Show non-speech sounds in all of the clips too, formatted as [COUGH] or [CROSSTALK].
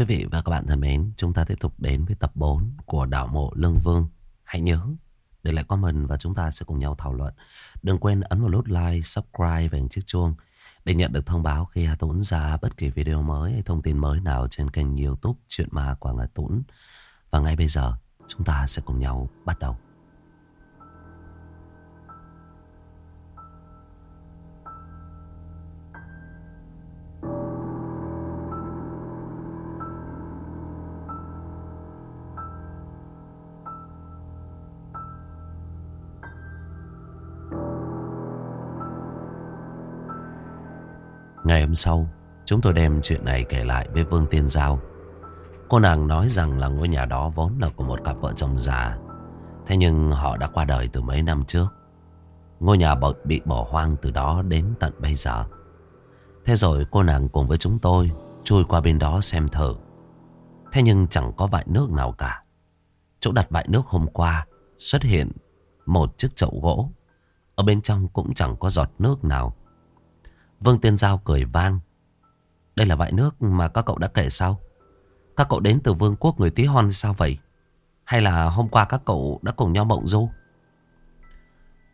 Quý vị và các bạn thân mến, chúng ta tiếp tục đến với tập 4 của Đảo Mộ Lương Vương. Hãy nhớ để lại comment và chúng ta sẽ cùng nhau thảo luận. Đừng quên ấn vào nút like, subscribe và chiếc chuông để nhận được thông báo khi Hà Tũng ra bất kỳ video mới hay thông tin mới nào trên kênh youtube Chuyện Ma Quảng Hà Tũng. Và ngay bây giờ chúng ta sẽ cùng nhau bắt đầu. Hôm sau, chúng tôi đem chuyện này kể lại với Vương Tiên Giao. Cô nàng nói rằng là ngôi nhà đó vốn là của một cặp vợ chồng già. Thế nhưng họ đã qua đời từ mấy năm trước. Ngôi nhà bị bỏ hoang từ đó đến tận bây giờ. Thế rồi cô nàng cùng với chúng tôi chui qua bên đó xem thử. Thế nhưng chẳng có vại nước nào cả. Chỗ đặt vại nước hôm qua xuất hiện một chiếc chậu gỗ. Ở bên trong cũng chẳng có giọt nước nào. Vương Tiên Giao cười vang. Đây là vại nước mà các cậu đã kể sao? Các cậu đến từ vương quốc người tí hon sao vậy? Hay là hôm qua các cậu đã cùng nhau mộng du?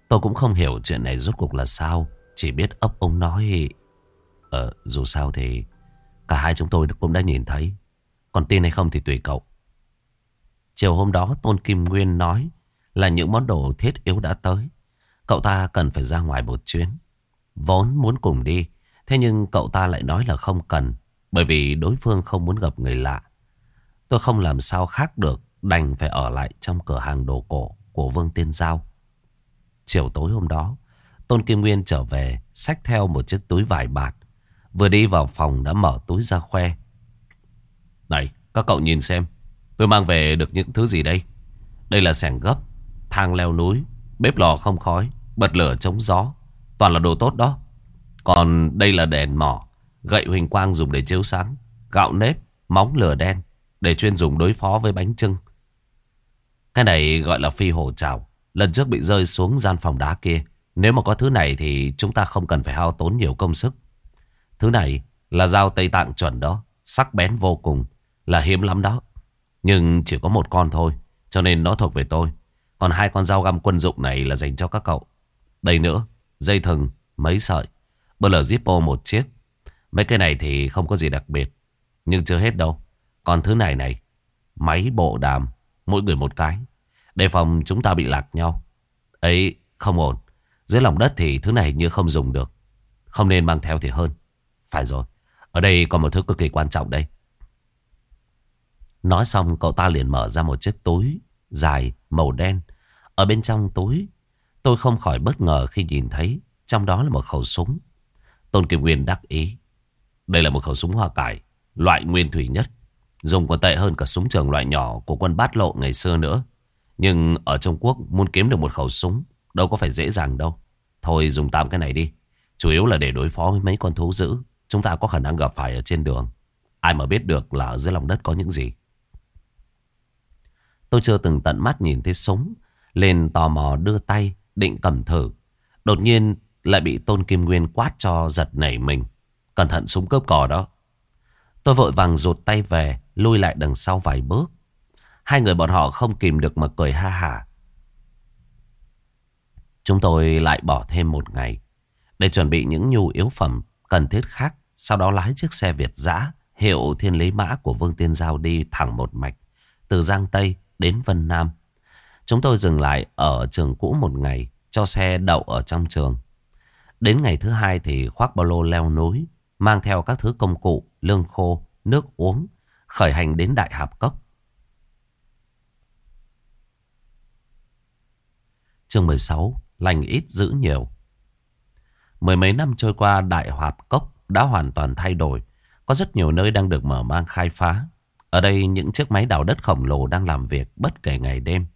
Tôi cũng không hiểu chuyện này rốt cuộc là sao. Chỉ biết ấp ông nói... Ờ, dù sao thì cả hai chúng tôi cũng đã nhìn thấy. Còn tin hay không thì tùy cậu. Chiều hôm đó Tôn Kim Nguyên nói là những món đồ thiết yếu đã tới. Cậu ta cần phải ra ngoài một chuyến. Vốn muốn cùng đi. Thế nhưng cậu ta lại nói là không cần. Bởi vì đối phương không muốn gặp người lạ. Tôi không làm sao khác được. Đành phải ở lại trong cửa hàng đồ cổ của Vương Tiên Giao. Chiều tối hôm đó. Tôn Kim Nguyên trở về. Xách theo một chiếc túi vải bạt. Vừa đi vào phòng đã mở túi ra khoe. Này, các cậu nhìn xem. Tôi mang về được những thứ gì đây? Đây là sẻng gấp. Thang leo núi. Bếp lò không khói. Bật lửa chống gió. Toàn là đồ tốt đó. Còn đây là đèn mỏ, gậy huỳnh quang dùng để chiếu sáng, gạo nếp, móng lửa đen để chuyên dùng đối phó với bánh trưng. Cái này gọi là phi hổ trào. Lần trước bị rơi xuống gian phòng đá kia. Nếu mà có thứ này thì chúng ta không cần phải hao tốn nhiều công sức. Thứ này là dao Tây Tạng chuẩn đó. Sắc bén vô cùng. Là hiếm lắm đó. Nhưng chỉ có một con thôi. Cho nên nó thuộc về tôi. Còn hai con dao găm quân dụng này là dành cho các cậu. Đây nữa. Dây thừng, mấy sợi. Bơ lờ Zippo một chiếc. Mấy cái này thì không có gì đặc biệt. Nhưng chưa hết đâu. Còn thứ này này. Máy bộ đàm. Mỗi người một cái. Đề phòng chúng ta bị lạc nhau. Ấy không ổn. Dưới lòng đất thì thứ này như không dùng được. Không nên mang theo thì hơn. Phải rồi. Ở đây còn một thứ cực kỳ quan trọng đây. Nói xong cậu ta liền mở ra một chiếc túi dài màu đen. Ở bên trong túi Tôi không khỏi bất ngờ khi nhìn thấy trong đó là một khẩu súng. Tôn Kim Nguyên đắc ý. Đây là một khẩu súng hoa cải, loại nguyên thủy nhất. Dùng còn tệ hơn cả súng trường loại nhỏ của quân bát lộ ngày xưa nữa. Nhưng ở Trung Quốc muốn kiếm được một khẩu súng đâu có phải dễ dàng đâu. Thôi dùng tạm cái này đi. Chủ yếu là để đối phó với mấy con thú dữ. Chúng ta có khả năng gặp phải ở trên đường. Ai mà biết được là ở dưới lòng đất có những gì. Tôi chưa từng tận mắt nhìn thấy súng. Lên tò mò đưa tay định cầm thử. Đột nhiên lại bị Tôn Kim Nguyên quát cho giật nảy mình. Cẩn thận súng cướp cò đó. Tôi vội vàng rụt tay về, lui lại đằng sau vài bước. Hai người bọn họ không kìm được mà cười ha hả. Chúng tôi lại bỏ thêm một ngày để chuẩn bị những nhu yếu phẩm cần thiết khác. Sau đó lái chiếc xe Việt dã hiệu thiên lý mã của Vương Tiên Giao đi thẳng một mạch từ Giang Tây đến Vân Nam. Chúng tôi dừng lại ở trường cũ một ngày cho xe đậu ở trong trường. Đến ngày thứ hai thì khoác ba lô leo núi, mang theo các thứ công cụ, lương khô, nước uống, khởi hành đến Đại Hạp Cốc. Chương 16, lành ít giữ nhiều. Mười mấy năm trôi qua Đại Hạp Cốc đã hoàn toàn thay đổi. Có rất nhiều nơi đang được mở mang khai phá. Ở đây những chiếc máy đào đất khổng lồ đang làm việc bất kể ngày đêm.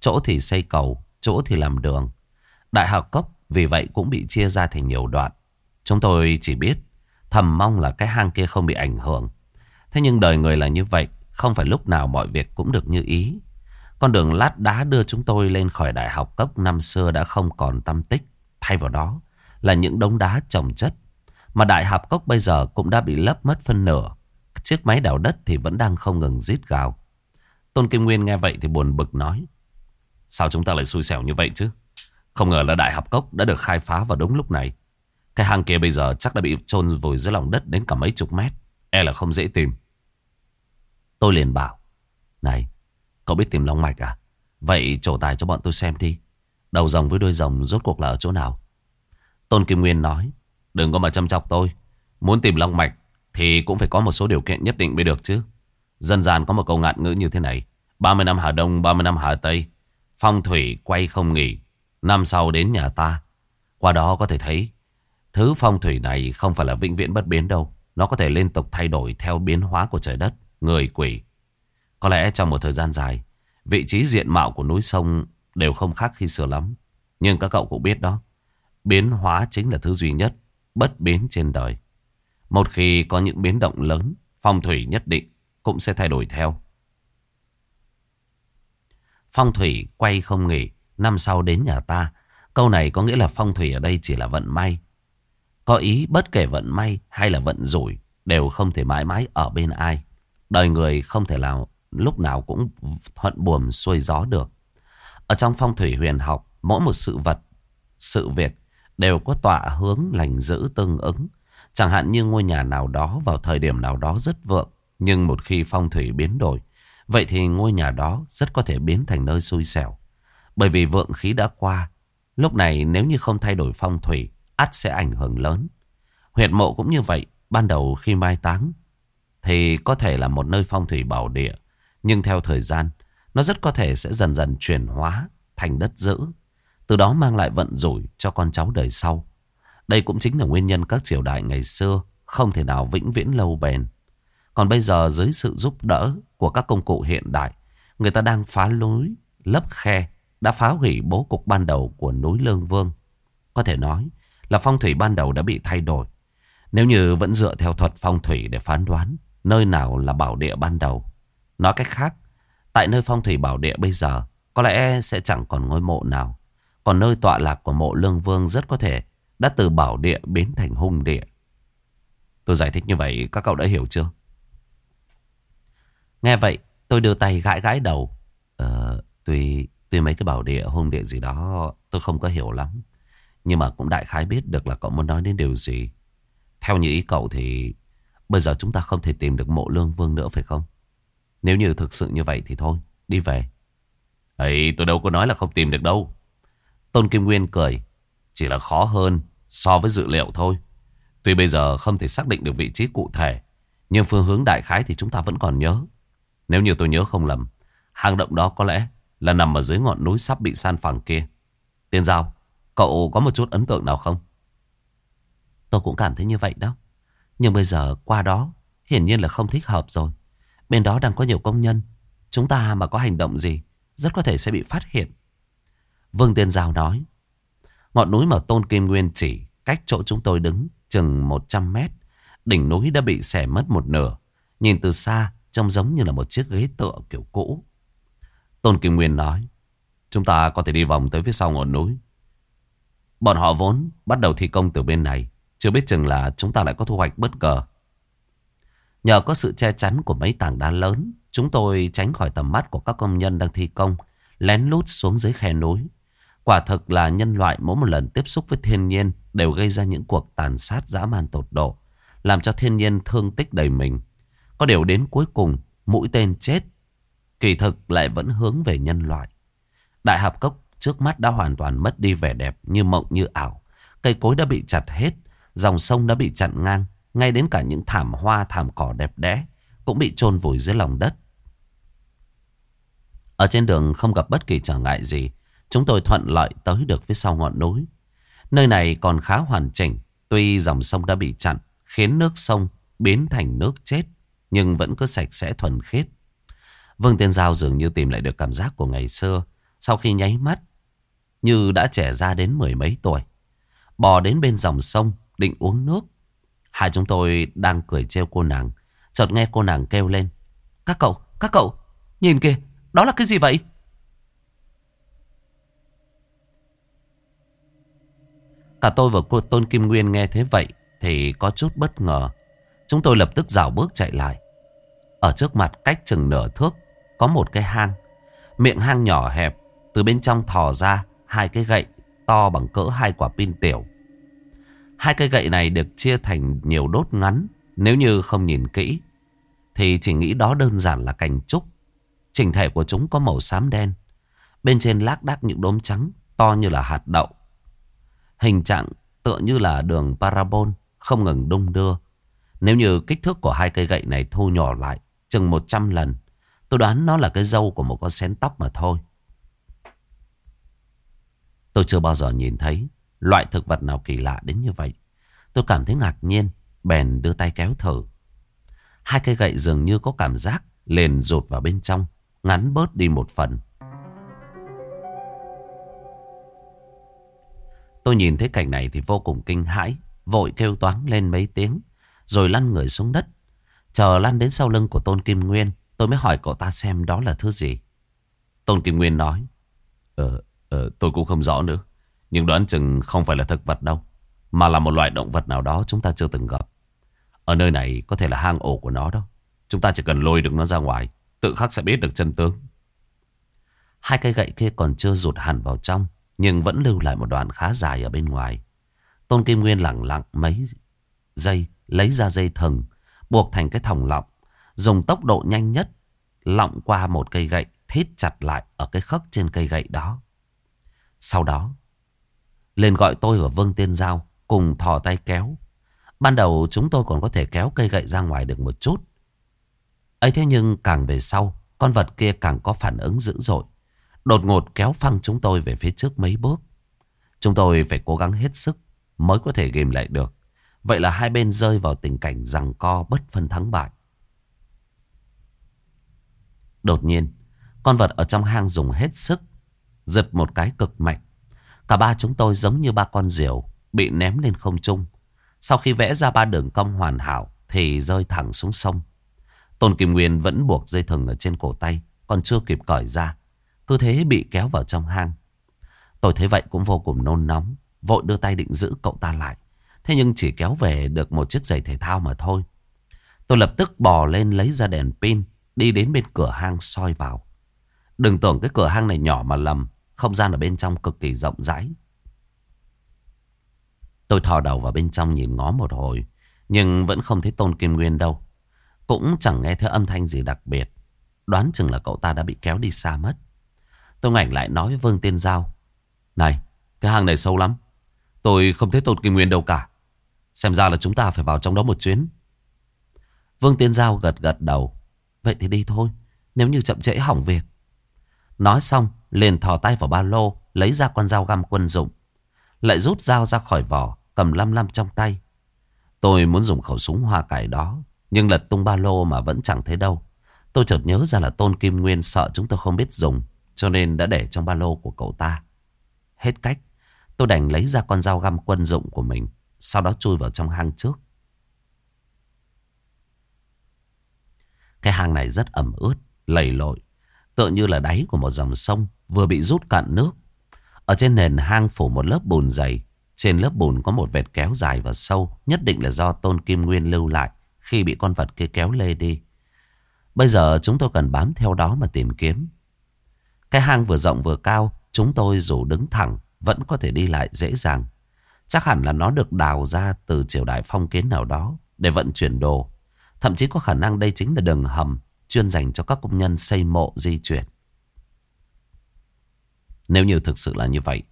Chỗ thì xây cầu, chỗ thì làm đường. Đại học cốc vì vậy cũng bị chia ra thành nhiều đoạn. Chúng tôi chỉ biết thầm mong là cái hang kia không bị ảnh hưởng. Thế nhưng đời người là như vậy, không phải lúc nào mọi việc cũng được như ý. Con đường lát đá đưa chúng tôi lên khỏi đại học cấp năm xưa đã không còn tâm tích. Thay vào đó là những đống đá trồng chất. Mà đại học cốc bây giờ cũng đã bị lấp mất phân nửa. Chiếc máy đào đất thì vẫn đang không ngừng rít gào. Tôn Kim Nguyên nghe vậy thì buồn bực nói. Sao chúng ta lại xui xẻo như vậy chứ? Không ngờ là đại học cốc đã được khai phá vào đúng lúc này. Cái hang kia bây giờ chắc đã bị chôn vùi dưới lòng đất đến cả mấy chục mét. E là không dễ tìm. Tôi liền bảo. Này, cậu biết tìm long mạch à? Vậy trổ tài cho bọn tôi xem đi. Đầu rồng với đuôi rồng rốt cuộc là ở chỗ nào? Tôn Kim Nguyên nói. Đừng có mà chăm chọc tôi. Muốn tìm long mạch thì cũng phải có một số điều kiện nhất định mới được chứ. Dân gian có một câu ngạn ngữ như thế này. 30 năm Hà Đông, 30 năm Hà Tây. Phong thủy quay không nghỉ. Năm sau đến nhà ta. Qua đó có thể thấy Thứ phong thủy này không phải là vĩnh viễn bất biến đâu. Nó có thể liên tục thay đổi theo biến hóa của trời đất, người quỷ. Có lẽ trong một thời gian dài, vị trí diện mạo của núi sông đều không khác khi xưa lắm. Nhưng các cậu cũng biết đó, biến hóa chính là thứ duy nhất, bất biến trên đời. Một khi có những biến động lớn, phong thủy nhất định cũng sẽ thay đổi theo. Phong thủy quay không nghỉ, năm sau đến nhà ta. Câu này có nghĩa là phong thủy ở đây chỉ là vận may. Có ý bất kể vận may hay là vận rủi đều không thể mãi mãi ở bên ai. Đời người không thể nào lúc nào cũng thuận buồm xuôi gió được. Ở trong phong thủy huyền học, mỗi một sự vật, sự việc đều có tọa hướng lành dữ tương ứng. Chẳng hạn như ngôi nhà nào đó vào thời điểm nào đó rất vượng, nhưng một khi phong thủy biến đổi, vậy thì ngôi nhà đó rất có thể biến thành nơi xui xẻo. Bởi vì vượng khí đã qua, lúc này nếu như không thay đổi phong thủy, ắt sẽ ảnh hưởng lớn. Huyệt mộ cũng như vậy, ban đầu khi mai táng thì có thể là một nơi phong thủy bảo địa, nhưng theo thời gian, nó rất có thể sẽ dần dần chuyển hóa thành đất giữ, từ đó mang lại vận rủi cho con cháu đời sau. Đây cũng chính là nguyên nhân các triều đại ngày xưa không thể nào vĩnh viễn lâu bền. Còn bây giờ dưới sự giúp đỡ của các công cụ hiện đại, người ta đang phá núi, lấp khe, đã phá hủy bố cục ban đầu của núi Lương Vương. Có thể nói, là phong thủy ban đầu đã bị thay đổi. Nếu như vẫn dựa theo thuật phong thủy để phán đoán nơi nào là bảo địa ban đầu. Nói cách khác, tại nơi phong thủy bảo địa bây giờ có lẽ sẽ chẳng còn ngôi mộ nào. Còn nơi tọa lạc của mộ lương vương rất có thể đã từ bảo địa biến thành hung địa. Tôi giải thích như vậy các cậu đã hiểu chưa? Nghe vậy tôi đưa tay gãi gãi đầu. Ờ, tuy, tuy mấy cái bảo địa hung địa gì đó tôi không có hiểu lắm. Nhưng mà cũng đại khái biết được là cậu muốn nói đến điều gì. Theo như ý cậu thì bây giờ chúng ta không thể tìm được mộ lương vương nữa phải không? Nếu như thực sự như vậy thì thôi, đi về. ấy tôi đâu có nói là không tìm được đâu. Tôn Kim Nguyên cười. Chỉ là khó hơn so với dự liệu thôi. Tuy bây giờ không thể xác định được vị trí cụ thể, nhưng phương hướng đại khái thì chúng ta vẫn còn nhớ. Nếu như tôi nhớ không lầm, hang động đó có lẽ là nằm ở dưới ngọn núi sắp bị san phẳng kia. Tiên Giao, Cậu có một chút ấn tượng nào không? Tôi cũng cảm thấy như vậy đó. Nhưng bây giờ qua đó hiển nhiên là không thích hợp rồi. Bên đó đang có nhiều công nhân. Chúng ta mà có hành động gì rất có thể sẽ bị phát hiện. Vương Tiên Giao nói. Ngọn núi mà Tôn Kim Nguyên chỉ cách chỗ chúng tôi đứng chừng 100 mét. Đỉnh núi đã bị xẻ mất một nửa. Nhìn từ xa trông giống như là một chiếc ghế tựa kiểu cũ. Tôn Kim Nguyên nói. Chúng ta có thể đi vòng tới phía sau ngọn núi. Bọn họ vốn bắt đầu thi công từ bên này. Chưa biết chừng là chúng ta lại có thu hoạch bất ngờ. Nhờ có sự che chắn của mấy tảng đá lớn, chúng tôi tránh khỏi tầm mắt của các công nhân đang thi công, lén lút xuống dưới khe núi. Quả thực là nhân loại mỗi một lần tiếp xúc với thiên nhiên đều gây ra những cuộc tàn sát dã man tột độ, làm cho thiên nhiên thương tích đầy mình. Có điều đến cuối cùng, mũi tên chết, kỳ thực lại vẫn hướng về nhân loại. Đại hạp cốc Trước mắt đã hoàn toàn mất đi vẻ đẹp như mộng như ảo. Cây cối đã bị chặt hết, dòng sông đã bị chặn ngang, ngay đến cả những thảm hoa thảm cỏ đẹp đẽ cũng bị chôn vùi dưới lòng đất. Ở trên đường không gặp bất kỳ trở ngại gì, chúng tôi thuận lợi tới được phía sau ngọn núi. Nơi này còn khá hoàn chỉnh, tuy dòng sông đã bị chặn, khiến nước sông biến thành nước chết, nhưng vẫn cứ sạch sẽ thuần khiết. Vương Tiên Giao dường như tìm lại được cảm giác của ngày xưa, sau khi nháy mắt, như đã trẻ ra đến mười mấy tuổi. Bò đến bên dòng sông, định uống nước. Hai chúng tôi đang cười trêu cô nàng. Chợt nghe cô nàng kêu lên. Các cậu, các cậu, nhìn kìa, đó là cái gì vậy? Cả tôi và cô Tôn Kim Nguyên nghe thế vậy thì có chút bất ngờ. Chúng tôi lập tức rào bước chạy lại. Ở trước mặt cách chừng nửa thước, Có một cái hang. Miệng hang nhỏ hẹp, Từ bên trong thò ra hai cái gậy To bằng cỡ hai quả pin tiểu. Hai cây gậy này được chia thành nhiều đốt ngắn, Nếu như không nhìn kỹ, Thì chỉ nghĩ đó đơn giản là cành trúc. Trình thể của chúng có màu xám đen, Bên trên lác đác những đốm trắng, To như là hạt đậu. Hình trạng tựa như là đường parabol, Không ngừng đung đưa. Nếu như kích thước của hai cây gậy này thu nhỏ lại Chừng 100 lần, Tôi đoán nó là cái dâu của một con xén tóc mà thôi. Tôi chưa bao giờ nhìn thấy Loại thực vật nào kỳ lạ đến như vậy. Tôi cảm thấy ngạc nhiên, Bèn đưa tay kéo thử. Hai cây gậy dường như có cảm giác Liền rụt vào bên trong, Ngắn bớt đi một phần. Tôi nhìn thấy cảnh này thì vô cùng kinh hãi, Vội kêu toán lên mấy tiếng. Rồi lăn người xuống đất. Chờ lăn đến sau lưng của Tôn Kim Nguyên Tôi mới hỏi cậu ta xem đó là thứ gì. Tôn Kim Nguyên nói Ờ, ờ tôi cũng không rõ nữa Nhưng đoán chừng không phải là thực vật đâu Mà là một loại động vật nào đó chúng ta chưa từng gặp. Ở nơi này có thể là hang ổ của nó đâu Chúng ta chỉ cần lôi được nó ra ngoài Tự khắc sẽ biết được chân tướng. Hai cây gậy kia còn chưa rụt hẳn vào trong Nhưng vẫn lưu lại một đoạn khá dài ở bên ngoài. Tôn Kim Nguyên lặng lặng mấy dây Lấy ra dây thừng Buộc thành cái thòng lọng Dùng tốc độ nhanh nhất Lọng qua một cây gậy Thít chặt lại ở cái khớp trên cây gậy đó Sau đó lên gọi tôi và Vương Tiên Giao cùng thò tay kéo. Ban đầu chúng tôi còn có thể kéo cây gậy ra ngoài được một chút. ấy thế nhưng càng về sau, con vật kia càng có phản ứng dữ dội. Đột ngột kéo phăng chúng tôi về phía trước mấy bước. Chúng tôi phải cố gắng hết sức mới có thể ghim lại được. Vậy là hai bên rơi vào tình cảnh rằng co bất phân thắng bại. Đột nhiên, con vật ở trong hang dùng hết sức, giật một cái cực mạnh. Cả ba chúng tôi giống như ba con diều bị ném lên không trung. Sau khi vẽ ra ba đường cong hoàn hảo thì rơi thẳng xuống sông. Tôn Kim Nguyên vẫn buộc dây thừng ở trên cổ tay, còn chưa kịp cởi ra. Cứ thế bị kéo vào trong hang. Tôi thấy vậy cũng vô cùng nôn nóng, vội đưa tay định giữ cậu ta lại. Thế nhưng chỉ kéo về được một chiếc giày thể thao mà thôi. Tôi lập tức bò lên lấy ra đèn pin, đi đến bên cửa hang soi vào. Đừng tưởng cái cửa hang này nhỏ mà lầm. Không gian ở bên trong cực kỳ rộng rãi. Tôi thò đầu vào bên trong nhìn ngó một hồi. Nhưng vẫn không thấy Tôn Kim Nguyên đâu. Cũng chẳng nghe thấy âm thanh gì đặc biệt. Đoán chừng là cậu ta đã bị kéo đi xa mất. Tôi ngảnh lại nói với Vương Tiên Giao. Này, cái hang này sâu lắm. Tôi không thấy Tôn Kim Nguyên đâu cả. Xem ra là chúng ta phải vào trong đó một chuyến. Vương Tiên Giao gật gật đầu. Vậy thì đi thôi. Nếu như chậm trễ hỏng việc. Nói xong, liền thò tay vào ba lô, lấy ra con dao găm quân dụng. Lại rút dao ra khỏi vỏ, cầm lăm lăm trong tay. Tôi muốn dùng khẩu súng hoa cải đó, nhưng lật tung ba lô mà vẫn chẳng thấy đâu. Tôi chợt nhớ ra là Tôn Kim Nguyên sợ chúng tôi không biết dùng, cho nên đã để trong ba lô của cậu ta. Hết cách, tôi đành lấy ra con dao găm quân dụng của mình, sau đó chui vào trong hang trước. Cái hang này rất ẩm ướt, lầy lội. Tựa như là đáy của một dòng sông vừa bị rút cạn nước. Ở trên nền hang phủ một lớp bùn dày. Trên lớp bùn có một vệt kéo dài và sâu. Nhất định là do Tôn Kim Nguyên lưu lại khi bị con vật kia kéo lê đi. Bây giờ chúng tôi cần bám theo đó mà tìm kiếm. Cái hang vừa rộng vừa cao, chúng tôi dù đứng thẳng vẫn có thể đi lại dễ dàng. Chắc hẳn là nó được đào ra từ triều đại phong kiến nào đó để vận chuyển đồ. Thậm chí có khả năng đây chính là đường hầm chuyên dành cho các công nhân xây mộ di chuyển. Nếu như thực sự là như vậy,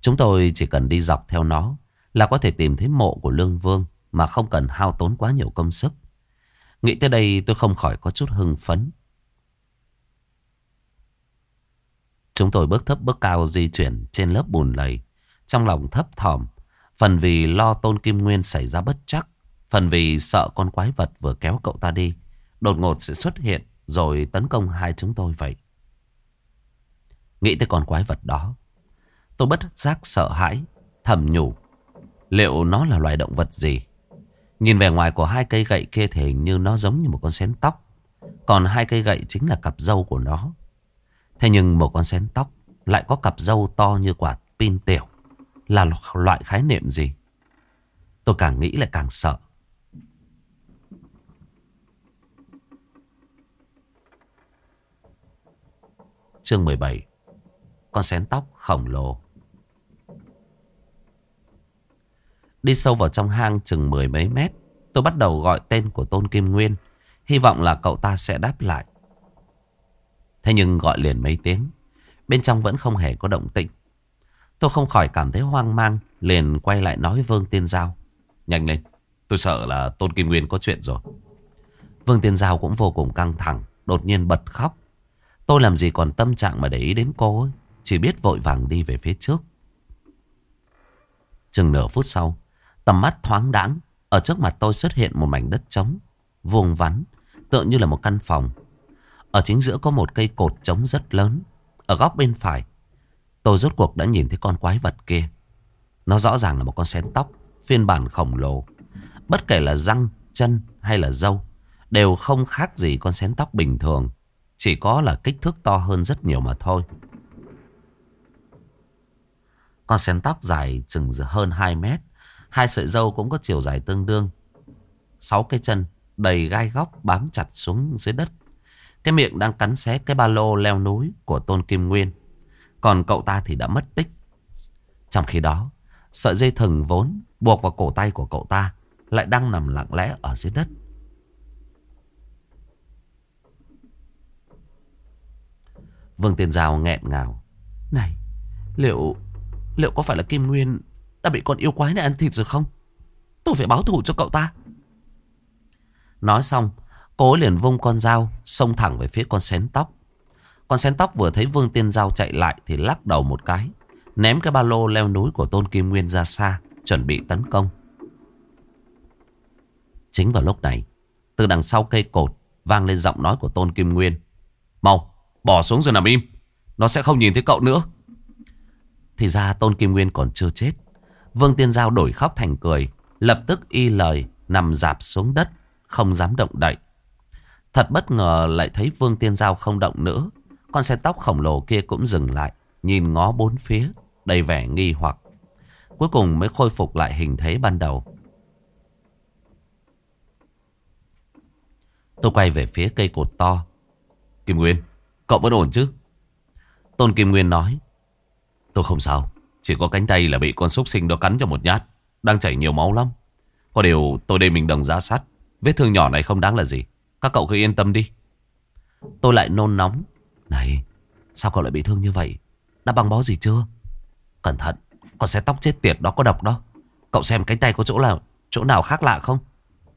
chúng tôi chỉ cần đi dọc theo nó là có thể tìm thấy mộ của Lương Vương mà không cần hao tốn quá nhiều công sức. Nghĩ tới đây tôi không khỏi có chút hưng phấn. Chúng tôi bước thấp bước cao di chuyển trên lớp bùn lầy. Trong lòng thấp thỏm, phần vì lo tôn kim nguyên xảy ra bất chắc, phần vì sợ con quái vật vừa kéo cậu ta đi đột ngột sẽ xuất hiện rồi tấn công hai chúng tôi vậy. Nghĩ tới con quái vật đó, tôi bất giác sợ hãi, thầm nhủ. Liệu nó là loài động vật gì? Nhìn vẻ ngoài của hai cây gậy kia thì như nó giống như một con xén tóc. Còn hai cây gậy chính là cặp dâu của nó. Thế nhưng một con xén tóc lại có cặp dâu to như quả pin tiểu là loại khái niệm gì. Tôi càng nghĩ lại càng sợ. Chương 17 Con xén tóc khổng lồ. Đi sâu vào trong hang chừng mười mấy mét, Tôi bắt đầu gọi tên của Tôn Kim Nguyên. Hy vọng là cậu ta sẽ đáp lại. Thế nhưng gọi liền mấy tiếng. Bên trong vẫn không hề có động tĩnh. Tôi không khỏi cảm thấy hoang mang, Liền quay lại nói Vương Tiên Giao. Nhanh lên, Tôi sợ là Tôn Kim Nguyên có chuyện rồi. Vương Tiên Giao cũng vô cùng căng thẳng, Đột nhiên bật khóc. Tôi làm gì còn tâm trạng mà để ý đến cô ấy, Chỉ biết vội vàng đi về phía trước. Chừng nửa phút sau, Tầm mắt thoáng đãng, Ở trước mặt tôi xuất hiện một mảnh đất trống, Vuông vắn, Tựa như là một căn phòng. Ở chính giữa có một cây cột trống rất lớn, Ở góc bên phải Tôi rốt cuộc đã nhìn thấy con quái vật kia. Nó rõ ràng là một con xén tóc Phiên bản khổng lồ. Bất kể là răng, chân hay là dâu Đều không khác gì con xén tóc bình thường. Chỉ có là kích thước to hơn rất nhiều mà thôi. Con xén tóc dài chừng hơn 2 mét Hai sợi dâu cũng có chiều dài tương đương. Sáu cái chân đầy gai góc bám chặt xuống dưới đất. Cái miệng đang cắn xé cái ba lô leo núi của Tôn Kim Nguyên. Còn cậu ta thì đã mất tích. Trong khi đó, Sợi dây thừng vốn buộc vào cổ tay của cậu ta Lại đang nằm lặng lẽ ở dưới đất. Vương Tiên Giao nghẹn ngào. Này, Liệu Liệu có phải là Kim Nguyên Đã bị con yêu quái này ăn thịt rồi không? Tôi phải báo thù cho cậu ta. Nói xong, cố liền vung con dao Xông thẳng về phía con xén tóc. Con sen tóc vừa thấy Vương Tiên Giao chạy lại Thì lắc đầu một cái, Ném cái ba lô leo núi của Tôn Kim Nguyên ra xa, Chuẩn bị tấn công. Chính vào lúc này, Từ đằng sau cây cột Vang lên giọng nói của Tôn Kim Nguyên. Mau, bỏ xuống rồi nằm im, Nó sẽ không nhìn thấy cậu nữa. Thì ra Tôn Kim Nguyên còn chưa chết, Vương Tiên Giao đổi khóc thành cười, Lập tức y lời, Nằm dạp xuống đất, Không dám động đậy. Thật bất ngờ lại thấy Vương Tiên Giao không động nữa con xe tóc khổng lồ kia cũng dừng lại, Nhìn ngó bốn phía, Đầy vẻ nghi hoặc. Cuối cùng mới khôi phục lại hình thế ban đầu. Tôi quay về phía cây cột to. Kim Nguyên, Cậu vẫn ổn chứ? Tôn Kim Nguyên nói. Tôi không sao, Chỉ có cánh tay là bị con súc sinh đó cắn cho một nhát, Đang chảy nhiều máu lắm. Có điều tôi đây mình đồng giá sắt Vết thương nhỏ này không đáng là gì. Các cậu cứ yên tâm đi. Tôi lại nôn nóng này, sao cậu lại bị thương như vậy? Đã băng bó gì chưa? Cẩn thận, Con sẽ tóc chết tiệt đó, có độc đó. Cậu xem cánh tay có chỗ nào Chỗ nào khác lạ không?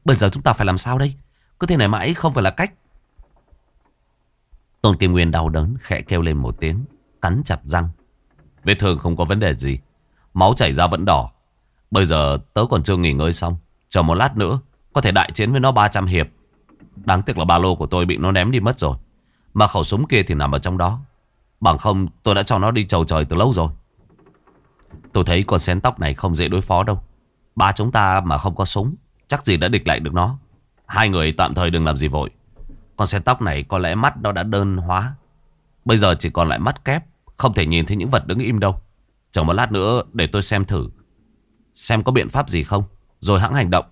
Bây giờ chúng ta phải làm sao đây? Cứ thế này mãi không phải là cách. Tôn Kim Nguyên đau đớn, khẽ kêu lên một tiếng, Cắn chặt răng. Vết thương không có vấn đề gì, Máu chảy ra vẫn đỏ. Bây giờ tớ còn chưa nghỉ ngơi xong, Chờ một lát nữa, Có thể đại chiến với nó 300 hiệp. Đáng tiếc là ba lô của tôi bị nó ném đi mất rồi. Mà khẩu súng kia thì nằm ở trong đó. Bằng không, tôi đã cho nó đi trầu trời từ lâu rồi. Tôi thấy con xén tóc này không dễ đối phó đâu. Ba chúng ta mà không có súng, Chắc gì đã địch lại được nó. Hai người tạm thời đừng làm gì vội. Con xén tóc này có lẽ mắt nó đã đơn hóa. Bây giờ chỉ còn lại mắt kép, Không thể nhìn thấy những vật đứng im đâu. Chờ một lát nữa để tôi xem thử. Xem có biện pháp gì không, Rồi hãng hành động.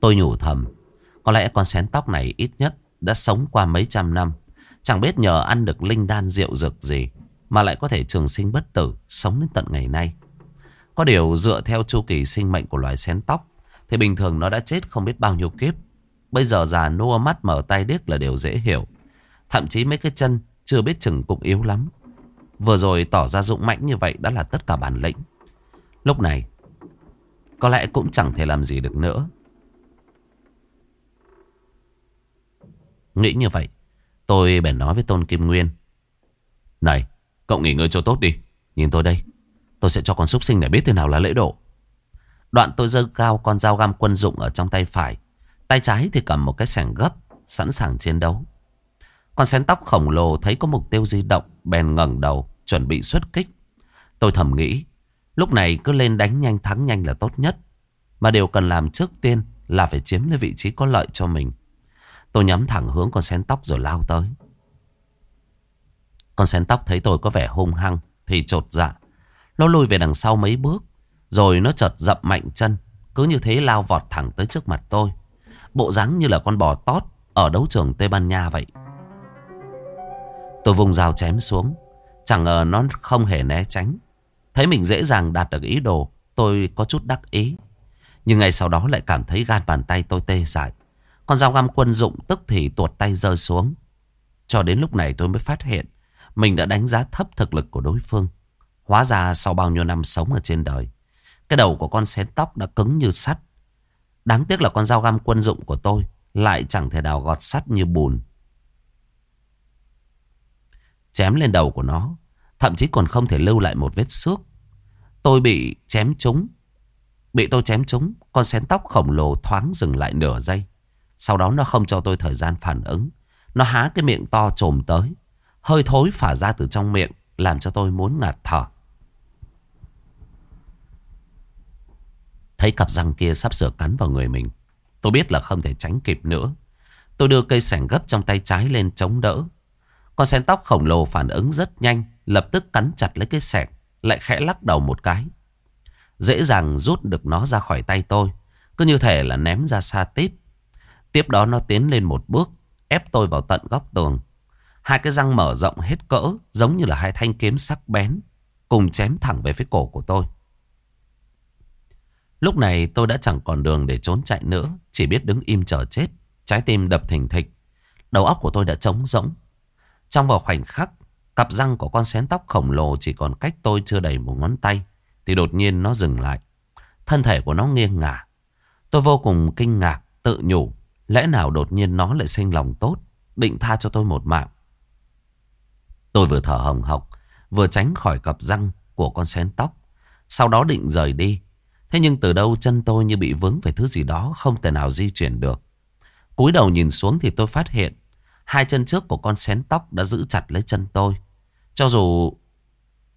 Tôi nhủ thầm. Có lẽ con xén tóc này ít nhất Đã sống qua mấy trăm năm. Chẳng biết nhờ ăn được linh đan rượu dược gì Mà lại có thể trường sinh bất tử, Sống đến tận ngày nay. Có điều dựa theo chu kỳ sinh mệnh của loài xén tóc, Thì bình thường nó đã chết không biết bao nhiêu kiếp. Bây giờ già nua mắt mở tay điếc là điều dễ hiểu. Thậm chí mấy cái chân Chưa biết chừng cũng yếu lắm. Vừa rồi tỏ ra dũng mãnh như vậy Đã là tất cả bản lĩnh. Lúc này, Có lẽ cũng chẳng thể làm gì được nữa. Nghĩ như vậy, Tôi bèn nói với Tôn Kim Nguyên. Này, Cậu nghỉ ngơi cho tốt đi. Nhìn tôi đây, Tôi sẽ cho con súc sinh này biết thế nào là lễ độ. Đoạn tôi dơ cao con dao găm quân dụng ở trong tay phải. Tay trái thì cầm một cái sẻng gấp, Sẵn sàng chiến đấu. Con sén tóc khổng lồ thấy có mục tiêu di động, Bèn ngẩng đầu, chuẩn bị xuất kích. Tôi thầm nghĩ, Lúc này cứ lên đánh nhanh thắng nhanh là tốt nhất. Mà điều cần làm trước tiên Là phải chiếm lấy vị trí có lợi cho mình. Tôi nhắm thẳng hướng con sen tóc rồi lao tới Con sen tóc thấy tôi có vẻ hung hăng Thì trột dạ Nó lùi về đằng sau mấy bước, Rồi nó chợt dậm mạnh chân, Cứ như thế lao vọt thẳng tới trước mặt tôi Bộ dáng như là con bò tót Ở đấu trường Tây Ban Nha vậy Tôi vùng dao chém xuống. Chẳng ngờ nó không hề né tránh. Thấy mình dễ dàng đạt được ý đồ. Tôi có chút đắc ý. Nhưng ngày sau đó lại cảm thấy gan bàn tay tôi tê dại. Con dao găm quân dụng tức thì tuột tay rơi xuống. Cho đến lúc này tôi mới phát hiện. Mình đã đánh giá thấp thực lực của đối phương. Hóa ra sau bao nhiêu năm sống ở trên đời. Cái đầu của con xén tóc đã cứng như sắt. Đáng tiếc là con dao găm quân dụng của tôi lại chẳng thể nào gọt sắt như bùn. Chém lên đầu của nó, thậm chí còn không thể lưu lại một vết xước. Tôi bị chém trúng. Bị tôi chém trúng, con xén tóc khổng lồ thoáng dừng lại nửa giây. Sau đó nó không cho tôi thời gian phản ứng. Nó há cái miệng to trồm tới. Hơi thối phả ra từ trong miệng, làm cho tôi muốn ngạt thở. Thấy cặp răng kia sắp sửa cắn vào người mình. Tôi biết là không thể tránh kịp nữa. Tôi đưa cây sẻng gấp trong tay trái lên chống đỡ. Con sen tóc khổng lồ phản ứng rất nhanh. Lập tức cắn chặt lấy cái sẻng. Lại khẽ lắc đầu một cái. Dễ dàng rút được nó ra khỏi tay tôi. Cứ như thể là ném ra xa tít. Tiếp đó nó tiến lên một bước. Ép tôi vào tận góc tường. Hai cái răng mở rộng hết cỡ. Giống như là hai thanh kiếm sắc bén. Cùng chém thẳng về phía cổ của tôi. Lúc này tôi đã chẳng còn đường để trốn chạy nữa. Chỉ biết đứng im chờ chết. Trái tim đập thình thịch. Đầu óc của tôi đã trống rỗng. Trong vào khoảnh khắc. Cặp răng của con xén tóc khổng lồ chỉ còn cách tôi chưa đầy một ngón tay. Thì đột nhiên nó dừng lại. Thân thể của nó nghiêng ngả. Tôi vô cùng kinh ngạc, tự nhủ. Lẽ nào đột nhiên nó lại sinh lòng tốt. Định tha cho tôi một mạng. Tôi vừa thở hồng hộc. Vừa tránh khỏi cặp răng của con xén tóc. Sau đó định rời đi. Thế nhưng từ đâu chân tôi như bị vướng về thứ gì đó không thể nào di chuyển được. cúi đầu nhìn xuống thì tôi phát hiện hai chân trước của con xén tóc đã giữ chặt lấy chân tôi. Cho dù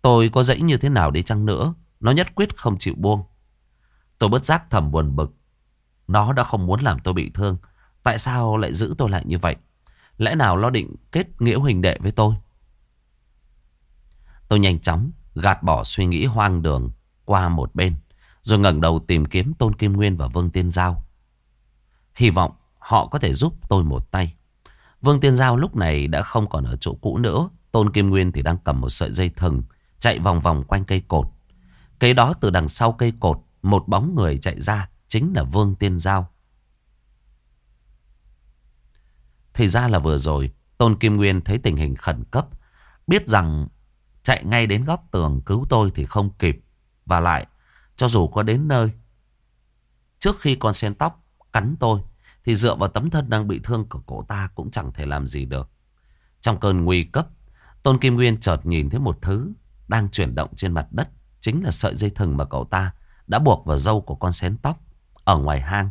tôi có dãy như thế nào đi chăng nữa, nó nhất quyết không chịu buông. Tôi bất giác thầm buồn bực. Nó đã không muốn làm tôi bị thương. Tại sao lại giữ tôi lại như vậy? Lẽ nào nó định kết nghĩa huỳnh đệ với tôi? Tôi nhanh chóng gạt bỏ suy nghĩ hoang đường qua một bên. Rồi ngẩng đầu tìm kiếm Tôn Kim Nguyên và Vương Tiên Giao. Hy vọng họ có thể giúp tôi một tay. Vương Tiên Giao lúc này đã không còn ở chỗ cũ nữa. Tôn Kim Nguyên thì đang cầm một sợi dây thừng, chạy vòng vòng quanh cây cột. Kế đó từ đằng sau cây cột, một bóng người chạy ra, chính là Vương Tiên Giao. Thì ra là vừa rồi, Tôn Kim Nguyên thấy tình hình khẩn cấp, Biết rằng chạy ngay đến góc tường cứu tôi thì không kịp, Và lại, cho dù có đến nơi, Trước khi con sen tóc cắn tôi, Thì dựa vào tấm thân đang bị thương của cổ ta Cũng chẳng thể làm gì được. Trong cơn nguy cấp, Tôn Kim Nguyên chợt nhìn thấy một thứ Đang chuyển động trên mặt đất, Chính là sợi dây thừng mà cậu ta Đã buộc vào râu của con sen tóc Ở ngoài hang.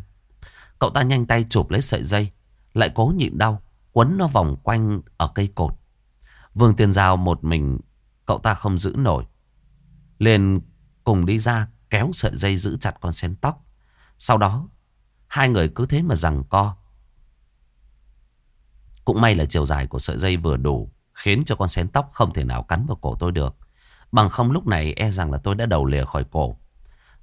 Cậu ta nhanh tay chụp lấy sợi dây lại cố nhịn đau Quấn nó vòng quanh ở cây cột Vương Tiên Giao một mình Cậu ta không giữ nổi liền cùng đi ra kéo sợi dây giữ chặt con sen tóc. Sau đó, hai người cứ thế mà rằng co. Cũng may là chiều dài của sợi dây vừa đủ, khiến cho con sen tóc không thể nào cắn vào cổ tôi được. Bằng không lúc này e rằng là tôi đã đầu lìa khỏi cổ.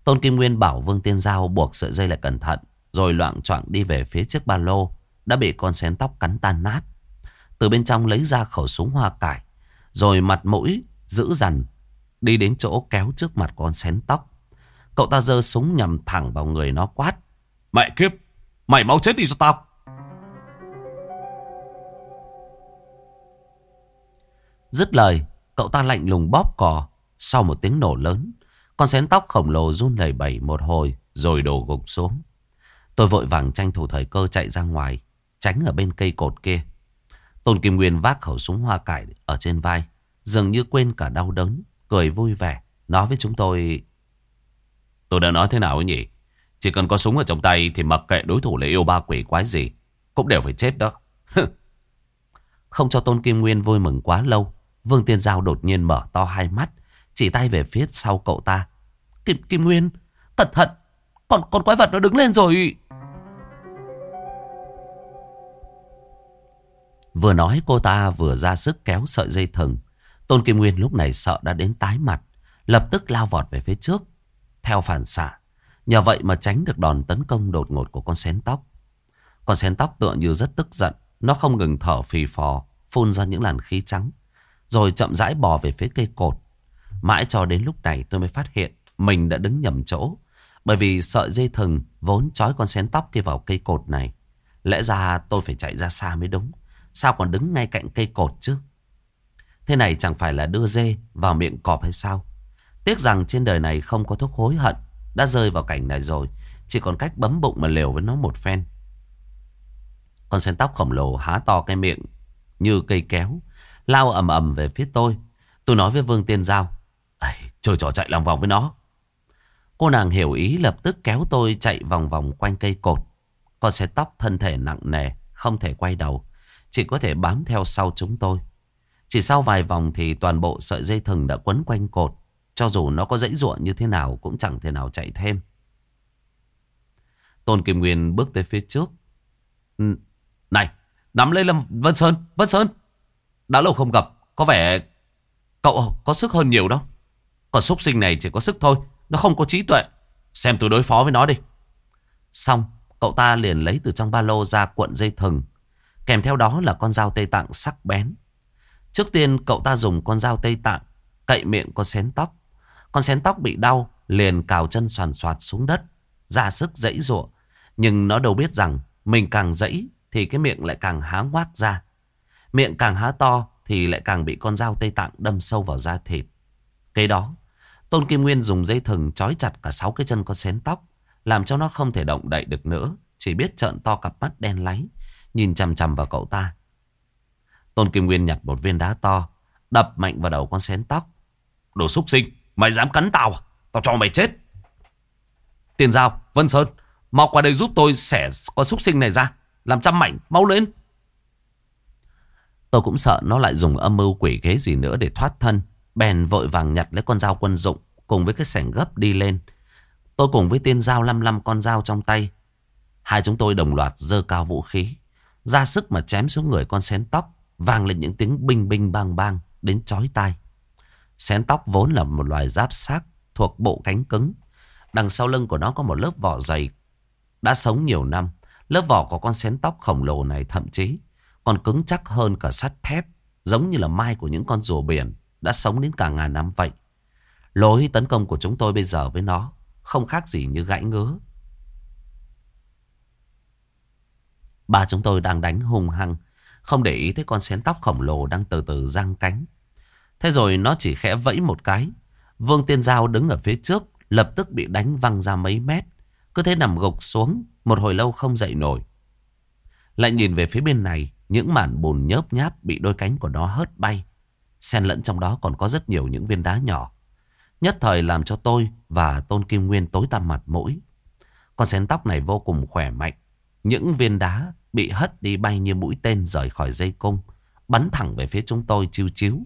Tôn Kim Nguyên bảo Vương Tiên Giao buộc sợi dây lại cẩn thận, rồi loạn choạng đi về phía chiếc ba lô, đã bị con xén tóc cắn tan nát. Từ bên trong lấy ra khẩu súng hoa cải, rồi mặt mũi giữ dằn, đi đến chỗ kéo trước mặt con xén tóc. Cậu ta giơ súng nhằm thẳng vào người nó quát. Mẹ kiếp, mày mau chết đi cho tao. Dứt lời, cậu ta lạnh lùng bóp cò. Sau một tiếng nổ lớn, con xén tóc khổng lồ run lẩy bẩy một hồi rồi đổ gục xuống. Tôi vội vàng tranh thủ thời cơ chạy ra ngoài, tránh ở bên cây cột kia. Tôn Kim Nguyên vác khẩu súng hoa cải ở trên vai, dường như quên cả đau đớn, cười vui vẻ, nói với chúng tôi... Tôi đã nói thế nào ấy nhỉ? Chỉ cần có súng ở trong tay thì mặc kệ đối thủ là yêu ba quỷ quái gì. Cũng đều phải chết đó. [LAUGHS] Không cho Tôn Kim Nguyên vui mừng quá lâu. Vương Tiên Giao đột nhiên mở to hai mắt. Chỉ tay về phía sau cậu ta. Kim, Kim Nguyên, cẩn thận. Còn con quái vật nó đứng lên rồi. Vừa nói cô ta vừa ra sức kéo sợi dây thừng. Tôn Kim Nguyên lúc này sợ đã đến tái mặt. Lập tức lao vọt về phía trước theo phản xạ. Nhờ vậy mà tránh được đòn tấn công đột ngột của con xén tóc. Con xén tóc tựa như rất tức giận. Nó không ngừng thở phì phò, phun ra những làn khí trắng. Rồi chậm rãi bò về phía cây cột. Mãi cho đến lúc này tôi mới phát hiện mình đã đứng nhầm chỗ. Bởi vì sợi dây thừng vốn trói con xén tóc kia vào cây cột này. Lẽ ra tôi phải chạy ra xa mới đúng. Sao còn đứng ngay cạnh cây cột chứ? Thế này chẳng phải là đưa dê vào miệng cọp hay sao? Tiếc rằng trên đời này không có thuốc hối hận. Đã rơi vào cảnh này rồi. Chỉ còn cách bấm bụng mà liều với nó một phen. Con sen tóc khổng lồ há to cái miệng như cây kéo. Lao ầm ầm về phía tôi. Tôi nói với Vương Tiên Giao. Chơi trò chạy lòng vòng với nó. Cô nàng hiểu ý lập tức kéo tôi chạy vòng vòng quanh cây cột. Con xe tóc thân thể nặng nề, không thể quay đầu. Chỉ có thể bám theo sau chúng tôi. Chỉ sau vài vòng thì toàn bộ sợi dây thừng đã quấn quanh cột. Cho dù nó có dãy ruộng như thế nào cũng chẳng thể nào chạy thêm. Tôn Kim Nguyên bước tới phía trước. Này, nắm lấy Lâm Vân Sơn, Vân Sơn. Đã lâu không gặp, có vẻ cậu có sức hơn nhiều đâu. Còn súc sinh này chỉ có sức thôi, nó không có trí tuệ. Xem tôi đối phó với nó đi. Xong, cậu ta liền lấy từ trong ba lô ra cuộn dây thừng. Kèm theo đó là con dao tây tạng sắc bén. Trước tiên cậu ta dùng con dao tây tạng cậy miệng con xén tóc. Con xén tóc bị đau, liền cào chân soàn soạt xuống đất, ra sức dãy ruộng. Nhưng nó đâu biết rằng mình càng dãy thì cái miệng lại càng há ngoác ra. Miệng càng há to thì lại càng bị con dao tây tạng đâm sâu vào da thịt. Cái đó, Tôn Kim Nguyên dùng dây thừng trói chặt cả sáu cái chân con xén tóc, làm cho nó không thể động đậy được nữa, chỉ biết trợn to cặp mắt đen láy, nhìn chằm chằm vào cậu ta. Tôn Kim Nguyên nhặt một viên đá to, đập mạnh vào đầu con xén tóc. Đồ xúc sinh, mày dám cắn tao à? Tao cho mày chết. Tiền giao, Vân Sơn, mau qua đây giúp tôi xẻ con xúc sinh này ra, làm trăm mảnh, mau lên. Tôi cũng sợ nó lại dùng âm mưu quỷ ghế gì nữa để thoát thân. Bèn vội vàng nhặt lấy con dao quân dụng cùng với cái sẻng gấp đi lên. Tôi cùng với tiên dao lăm lăm con dao trong tay. Hai chúng tôi đồng loạt dơ cao vũ khí. Ra sức mà chém xuống người con xén tóc. Vang lên những tiếng binh binh bang bang đến chói tai. Xén tóc vốn là một loài giáp xác thuộc bộ cánh cứng. Đằng sau lưng của nó có một lớp vỏ dày. Đã sống nhiều năm. Lớp vỏ của con xén tóc khổng lồ này thậm chí còn cứng chắc hơn cả sắt thép. Giống như là mai của những con rùa biển đã sống đến cả ngàn năm vậy. Lối tấn công của chúng tôi bây giờ với nó không khác gì như gãy ngứa. Ba chúng tôi đang đánh hung hăng, không để ý thấy con xén tóc khổng lồ đang từ từ răng cánh. Thế rồi nó chỉ khẽ vẫy một cái. Vương Tiên Giao đứng ở phía trước, lập tức bị đánh văng ra mấy mét. Cứ thế nằm gục xuống, một hồi lâu không dậy nổi. Lại nhìn về phía bên này, những màn bùn nhớp nháp bị đôi cánh của nó hớt bay. Xen lẫn trong đó còn có rất nhiều những viên đá nhỏ. Nhất thời làm cho tôi và Tôn Kim Nguyên tối tăm mặt mũi. Con xén tóc này vô cùng khỏe mạnh. Những viên đá bị hất đi bay như mũi tên rời khỏi dây cung. Bắn thẳng về phía chúng tôi chiêu chiếu.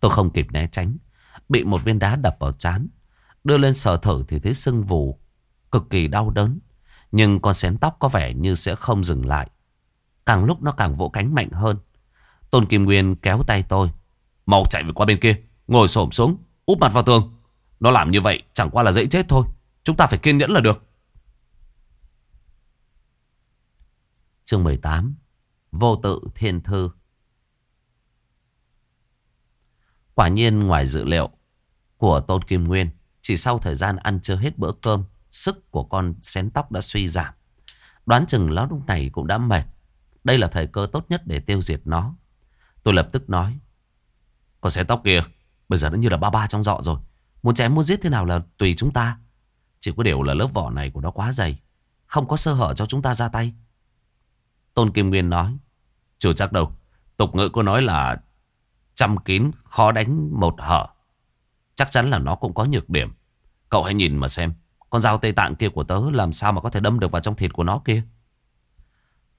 Tôi không kịp né tránh. Bị một viên đá đập vào chán. Đưa lên sờ thử thì thấy sưng vù. Cực kỳ đau đớn. Nhưng con xén tóc có vẻ như sẽ không dừng lại. Càng lúc nó càng vỗ cánh mạnh hơn. Tôn Kim Nguyên kéo tay tôi. Mau chạy về qua bên kia. Ngồi xổm xuống. Úp mặt vào tường. Nó làm như vậy chẳng qua là dễ chết thôi. Chúng ta phải kiên nhẫn là được. Chương 18 Vô tự thiên thư Quả nhiên ngoài dự liệu của Tôn Kim Nguyên, chỉ sau thời gian ăn chưa hết bữa cơm, sức của con xén tóc đã suy giảm. Đoán chừng nó lúc này cũng đã mệt. Đây là thời cơ tốt nhất để tiêu diệt nó. Tôi lập tức nói. Con xén tóc kìa, bây giờ nó như là ba ba trong dọ rồi. Muốn chém muốn giết thế nào là tùy chúng ta. Chỉ có điều là lớp vỏ này của nó quá dày. Không có sơ hở cho chúng ta ra tay. Tôn Kim Nguyên nói. Chưa chắc đâu. Tục ngữ có nói là chăm kín khó đánh một hở. Chắc chắn là nó cũng có nhược điểm. Cậu hãy nhìn mà xem. Con dao tây tạng kia của tớ làm sao mà có thể đâm được vào trong thịt của nó kia.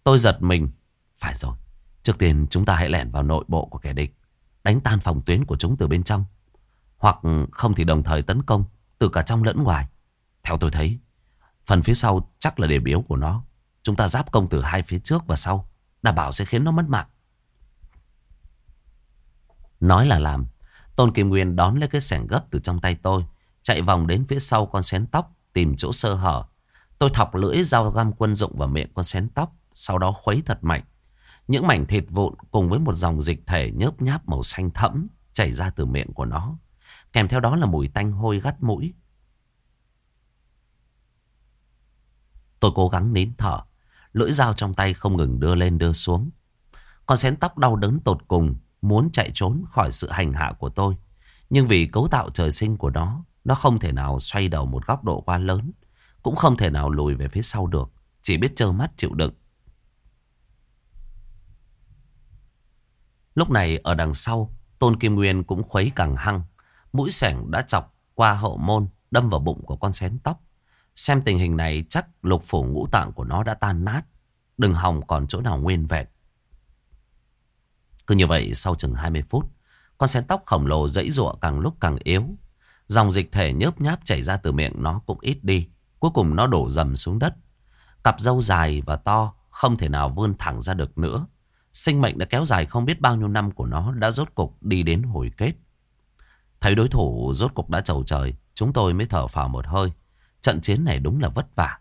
Tôi giật mình. Phải rồi. Trước tiên chúng ta hãy lẻn vào nội bộ của kẻ địch. Đánh tan phòng tuyến của chúng từ bên trong. Hoặc không thì đồng thời tấn công từ cả trong lẫn ngoài. Theo tôi thấy, phần phía sau chắc là điểm yếu của nó. Chúng ta giáp công từ hai phía trước và sau. Đảm bảo sẽ khiến nó mất mạng. Nói là làm. Tôn Kim Nguyên đón lấy cái sẻng gấp từ trong tay tôi. Chạy vòng đến phía sau con xén tóc. Tìm chỗ sơ hở. Tôi thọc lưỡi dao găm quân dụng vào miệng con xén tóc. Sau đó khuấy thật mạnh. Những mảnh thịt vụn cùng với một dòng dịch thể nhớp nháp màu xanh thẫm chảy ra từ miệng của nó. Kèm theo đó là mùi tanh hôi gắt mũi. Tôi cố gắng nín thở. Lưỡi dao trong tay không ngừng đưa lên đưa xuống. Con xén tóc đau đớn tột cùng. Muốn chạy trốn khỏi sự hành hạ của tôi. Nhưng vì cấu tạo trời sinh của nó. Nó không thể nào xoay đầu một góc độ quá lớn. Cũng không thể nào lùi về phía sau được. Chỉ biết trơ mắt chịu đựng. Lúc này, ở đằng sau. Tôn Kim Nguyên cũng khuấy càng hăng. Mũi sẻng đã chọc qua hậu môn. Đâm vào bụng của con xén tóc. Xem tình hình này chắc lục phủ ngũ tạng của nó đã tan nát. Đừng hòng còn chỗ nào nguyên vẹn. Cứ như vậy sau chừng 20 phút. Con sen tóc khổng lồ dãy rụa càng lúc càng yếu. Dòng dịch thể nhớp nháp chảy ra từ miệng nó cũng ít đi. Cuối cùng nó đổ dầm xuống đất. Cặp dâu dài và to không thể nào vươn thẳng ra được nữa. Sinh mệnh đã kéo dài không biết bao nhiêu năm của nó đã rốt cục đi đến hồi kết. Thấy đối thủ rốt cục đã trầu trời, chúng tôi mới thở phào một hơi. Trận chiến này đúng là vất vả.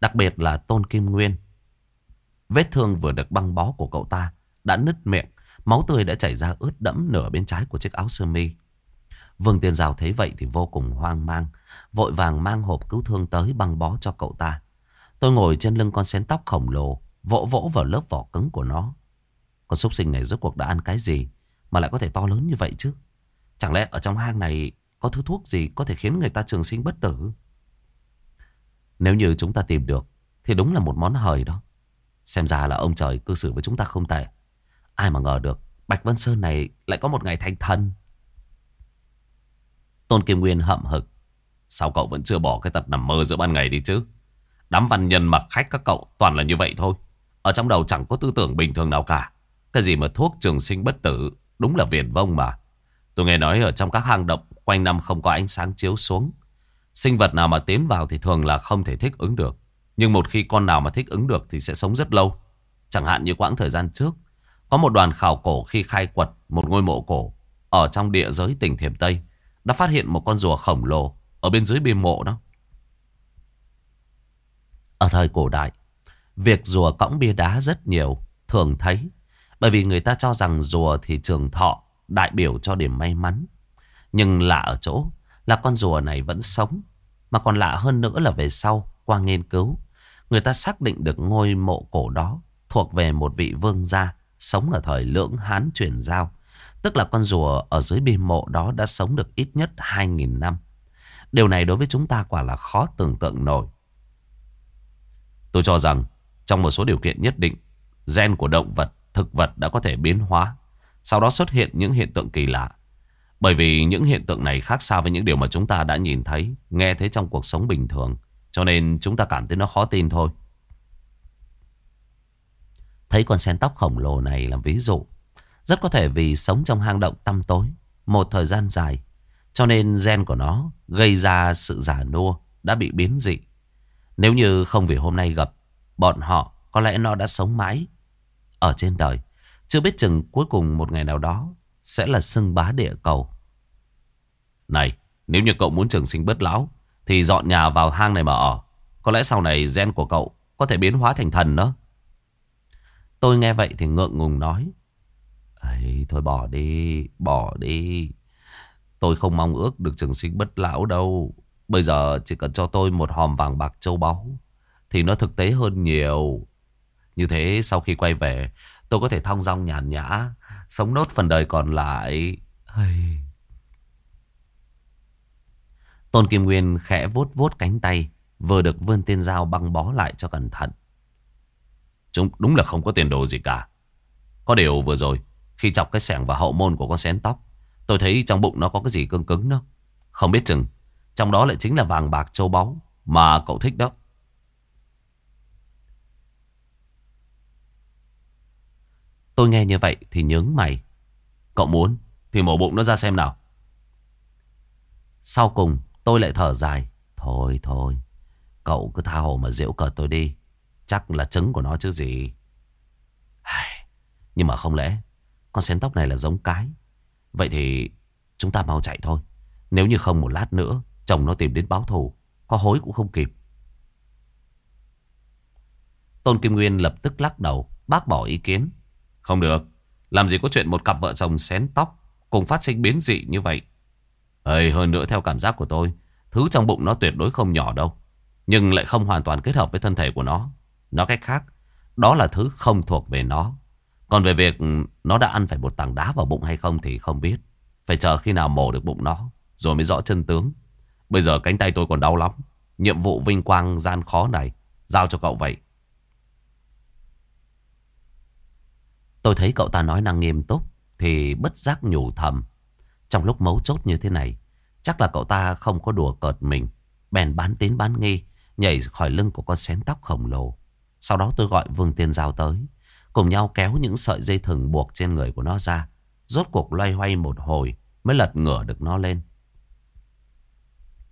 Đặc biệt là Tôn Kim Nguyên. Vết thương vừa được băng bó của cậu ta đã nứt miệng. Máu tươi đã chảy ra ướt đẫm nửa bên trái của chiếc áo sơ mi. Vương Tiên Giao thấy vậy thì vô cùng hoang mang. Vội vàng mang hộp cứu thương tới băng bó cho cậu ta. Tôi ngồi trên lưng con xén tóc khổng lồ. Vỗ vỗ vào lớp vỏ cứng của nó. Con súc sinh này rốt cuộc đã ăn cái gì mà lại có thể to lớn như vậy chứ? Chẳng lẽ ở trong hang này có thứ thuốc gì có thể khiến người ta trường sinh bất tử? Nếu như chúng ta tìm được, Thì đúng là một món hời đó. Xem ra là ông trời cư xử với chúng ta không tệ. Ai mà ngờ được, Bạch Vân Sơn này lại có một ngày thành thân Tôn Kim Nguyên hậm hực. Sao cậu vẫn chưa bỏ cái tật nằm mơ giữa ban ngày đi chứ? Đám văn nhân mặc khách các cậu Toàn là như vậy thôi. Ở trong đầu chẳng có tư tưởng bình thường nào cả. Cái gì mà thuốc trường sinh bất tử, Đúng là viển vông mà. Tôi nghe nói ở trong các hang động, Quanh năm không có ánh sáng chiếu xuống. Sinh vật nào mà tiến vào thì thường là không thể thích ứng được. Nhưng một khi con nào mà thích ứng được thì sẽ sống rất lâu. Chẳng hạn như quãng thời gian trước, có một đoàn khảo cổ khi khai quật một ngôi mộ cổ ở trong địa giới tỉnh Thiểm Tây đã phát hiện một con rùa khổng lồ ở bên dưới bia mộ đó. Ở thời cổ đại, việc rùa cõng bia đá rất nhiều, thường thấy. Bởi vì người ta cho rằng rùa thì trường thọ, đại biểu cho điểm may mắn. Nhưng lạ ở chỗ, là con rùa này vẫn sống. Mà còn lạ hơn nữa là về sau, qua nghiên cứu, người ta xác định được ngôi mộ cổ đó thuộc về một vị vương gia sống ở thời lưỡng Hán chuyển giao. Tức là con rùa ở dưới bia mộ đó đã sống được ít nhất 2.000 năm. Điều này đối với chúng ta quả là khó tưởng tượng nổi. Tôi cho rằng trong một số điều kiện nhất định, gen của động vật, thực vật đã có thể biến hóa. Sau đó xuất hiện những hiện tượng kỳ lạ. Bởi vì những hiện tượng này khác xa với những điều mà chúng ta đã nhìn thấy, nghe thấy trong cuộc sống bình thường. Cho nên chúng ta cảm thấy nó khó tin thôi. Thấy con sen tóc khổng lồ này làm ví dụ. Rất có thể vì sống trong hang động tăm tối một thời gian dài. Cho nên gen của nó gây ra sự giả nua đã bị biến dị. Nếu như không vì hôm nay gặp bọn họ, có lẽ nó đã sống mãi ở trên đời. Chưa biết chừng cuối cùng một ngày nào đó sẽ là sưng bá địa cầu. Này, nếu như cậu muốn trường sinh bất lão, thì dọn nhà vào hang này mà ở. Có lẽ sau này gen của cậu có thể biến hóa thành thần đó. Tôi nghe vậy thì ngượng ngùng nói. ấy thôi bỏ đi, bỏ đi. Tôi không mong ước được trường sinh bất lão đâu. Bây giờ chỉ cần cho tôi một hòm vàng bạc châu báu thì nó thực tế hơn nhiều. Như thế sau khi quay về tôi có thể thong dong nhàn nhã Sống nốt phần đời còn lại. Tôn Kim Nguyên khẽ vuốt vuốt cánh tay, Vừa được vươn tên dao băng bó lại cho cẩn thận. Chúng đúng là không có tiền đồ gì cả. Có điều vừa rồi, Khi chọc cái sẻng vào hậu môn của con xén tóc, Tôi thấy trong bụng nó có cái gì cứng cứng đó. Không biết chừng, Trong đó lại chính là vàng bạc châu báu Mà cậu thích đó. Tôi nghe như vậy thì nhướng mày. Cậu muốn thì mổ bụng nó ra xem nào. Sau cùng, tôi lại thở dài. Thôi thôi. Cậu cứ tha hồ mà diễu cợt tôi đi. Chắc là trứng của nó chứ gì. Nhưng mà không lẽ con xén tóc này là giống cái. Vậy thì chúng ta mau chạy thôi. Nếu như không một lát nữa, chồng nó tìm đến báo thù. Có hối cũng không kịp. Tôn Kim Nguyên lập tức lắc đầu, bác bỏ ý kiến. Không được. Làm gì có chuyện một cặp vợ chồng xén tóc cùng phát sinh biến dị như vậy. Ê, hơn nữa theo cảm giác của tôi, thứ trong bụng nó tuyệt đối không nhỏ đâu. Nhưng lại không hoàn toàn kết hợp với thân thể của nó. Nói cách khác, đó là thứ không thuộc về nó. Còn về việc nó đã ăn phải một tảng đá vào bụng hay không thì không biết. Phải chờ khi nào mổ được bụng nó, rồi mới rõ chân tướng. Bây giờ cánh tay tôi còn đau lắm. Nhiệm vụ vinh quang gian khó này, giao cho cậu vậy. Tôi thấy cậu ta nói năng nghiêm túc, thì bất giác nhủ thầm. Trong lúc mấu chốt như thế này, chắc là cậu ta không có đùa cợt mình. Bèn bán tín bán nghi, nhảy khỏi lưng của con xén tóc khổng lồ. Sau đó tôi gọi Vương Tiên Giao tới. Cùng nhau kéo những sợi dây thừng buộc trên người của nó ra. Rốt cuộc loay hoay một hồi mới lật ngửa được nó lên.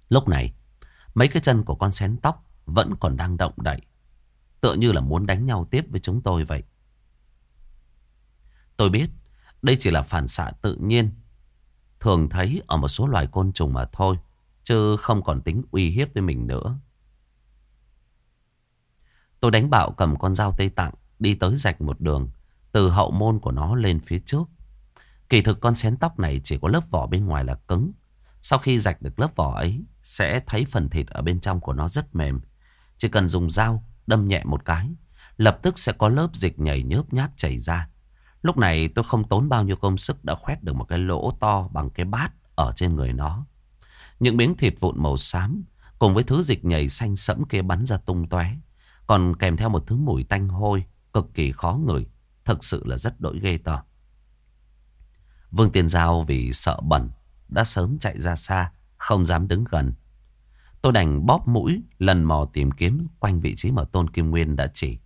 Lúc này, mấy cái chân của con xén tóc vẫn còn đang động đậy. Tựa như là muốn đánh nhau tiếp với chúng tôi vậy. Tôi biết đây chỉ là phản xạ tự nhiên. Thường thấy ở một số loài côn trùng mà thôi. Chứ không còn tính uy hiếp với mình nữa. Tôi đánh bạo cầm con dao Tây Tạng đi tới rạch một đường. Từ hậu môn của nó lên phía trước. Kỳ thực con xén tóc này chỉ có lớp vỏ bên ngoài là cứng. Sau khi rạch được lớp vỏ ấy, sẽ thấy phần thịt ở bên trong của nó rất mềm. Chỉ cần dùng dao đâm nhẹ một cái, lập tức sẽ có lớp dịch nhảy nhớp nháp chảy ra. Lúc này tôi không tốn bao nhiêu công sức đã khoét được một cái lỗ to bằng cái bát ở trên người nó. Những miếng thịt vụn màu xám cùng với thứ dịch nhảy xanh sẫm kia bắn ra tung tóe, còn kèm theo một thứ mùi tanh hôi cực kỳ khó ngửi, thực sự là rất đỗi ghê tởm. Vương Tiền Giao vì sợ bẩn đã sớm chạy ra xa, không dám đứng gần. Tôi đành bóp mũi, lần mò tìm kiếm quanh vị trí mà Tôn Kim Nguyên đã chỉ.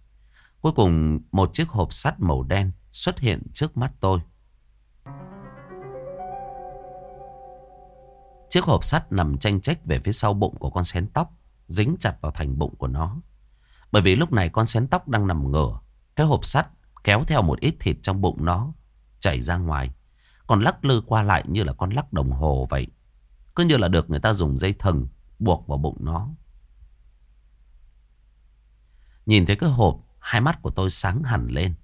Cuối cùng một chiếc hộp sắt màu đen xuất hiện trước mắt tôi. Chiếc hộp sắt nằm tranh trách về phía sau bụng của con xén tóc, dính chặt vào thành bụng của nó. Bởi vì lúc này con xén tóc đang nằm ngửa, cái hộp sắt kéo theo một ít thịt trong bụng nó, chảy ra ngoài. Còn lắc lư qua lại như là con lắc đồng hồ vậy. Cứ như là được người ta dùng dây thừng buộc vào bụng nó. Nhìn thấy cái hộp, hai mắt của tôi sáng hẳn lên.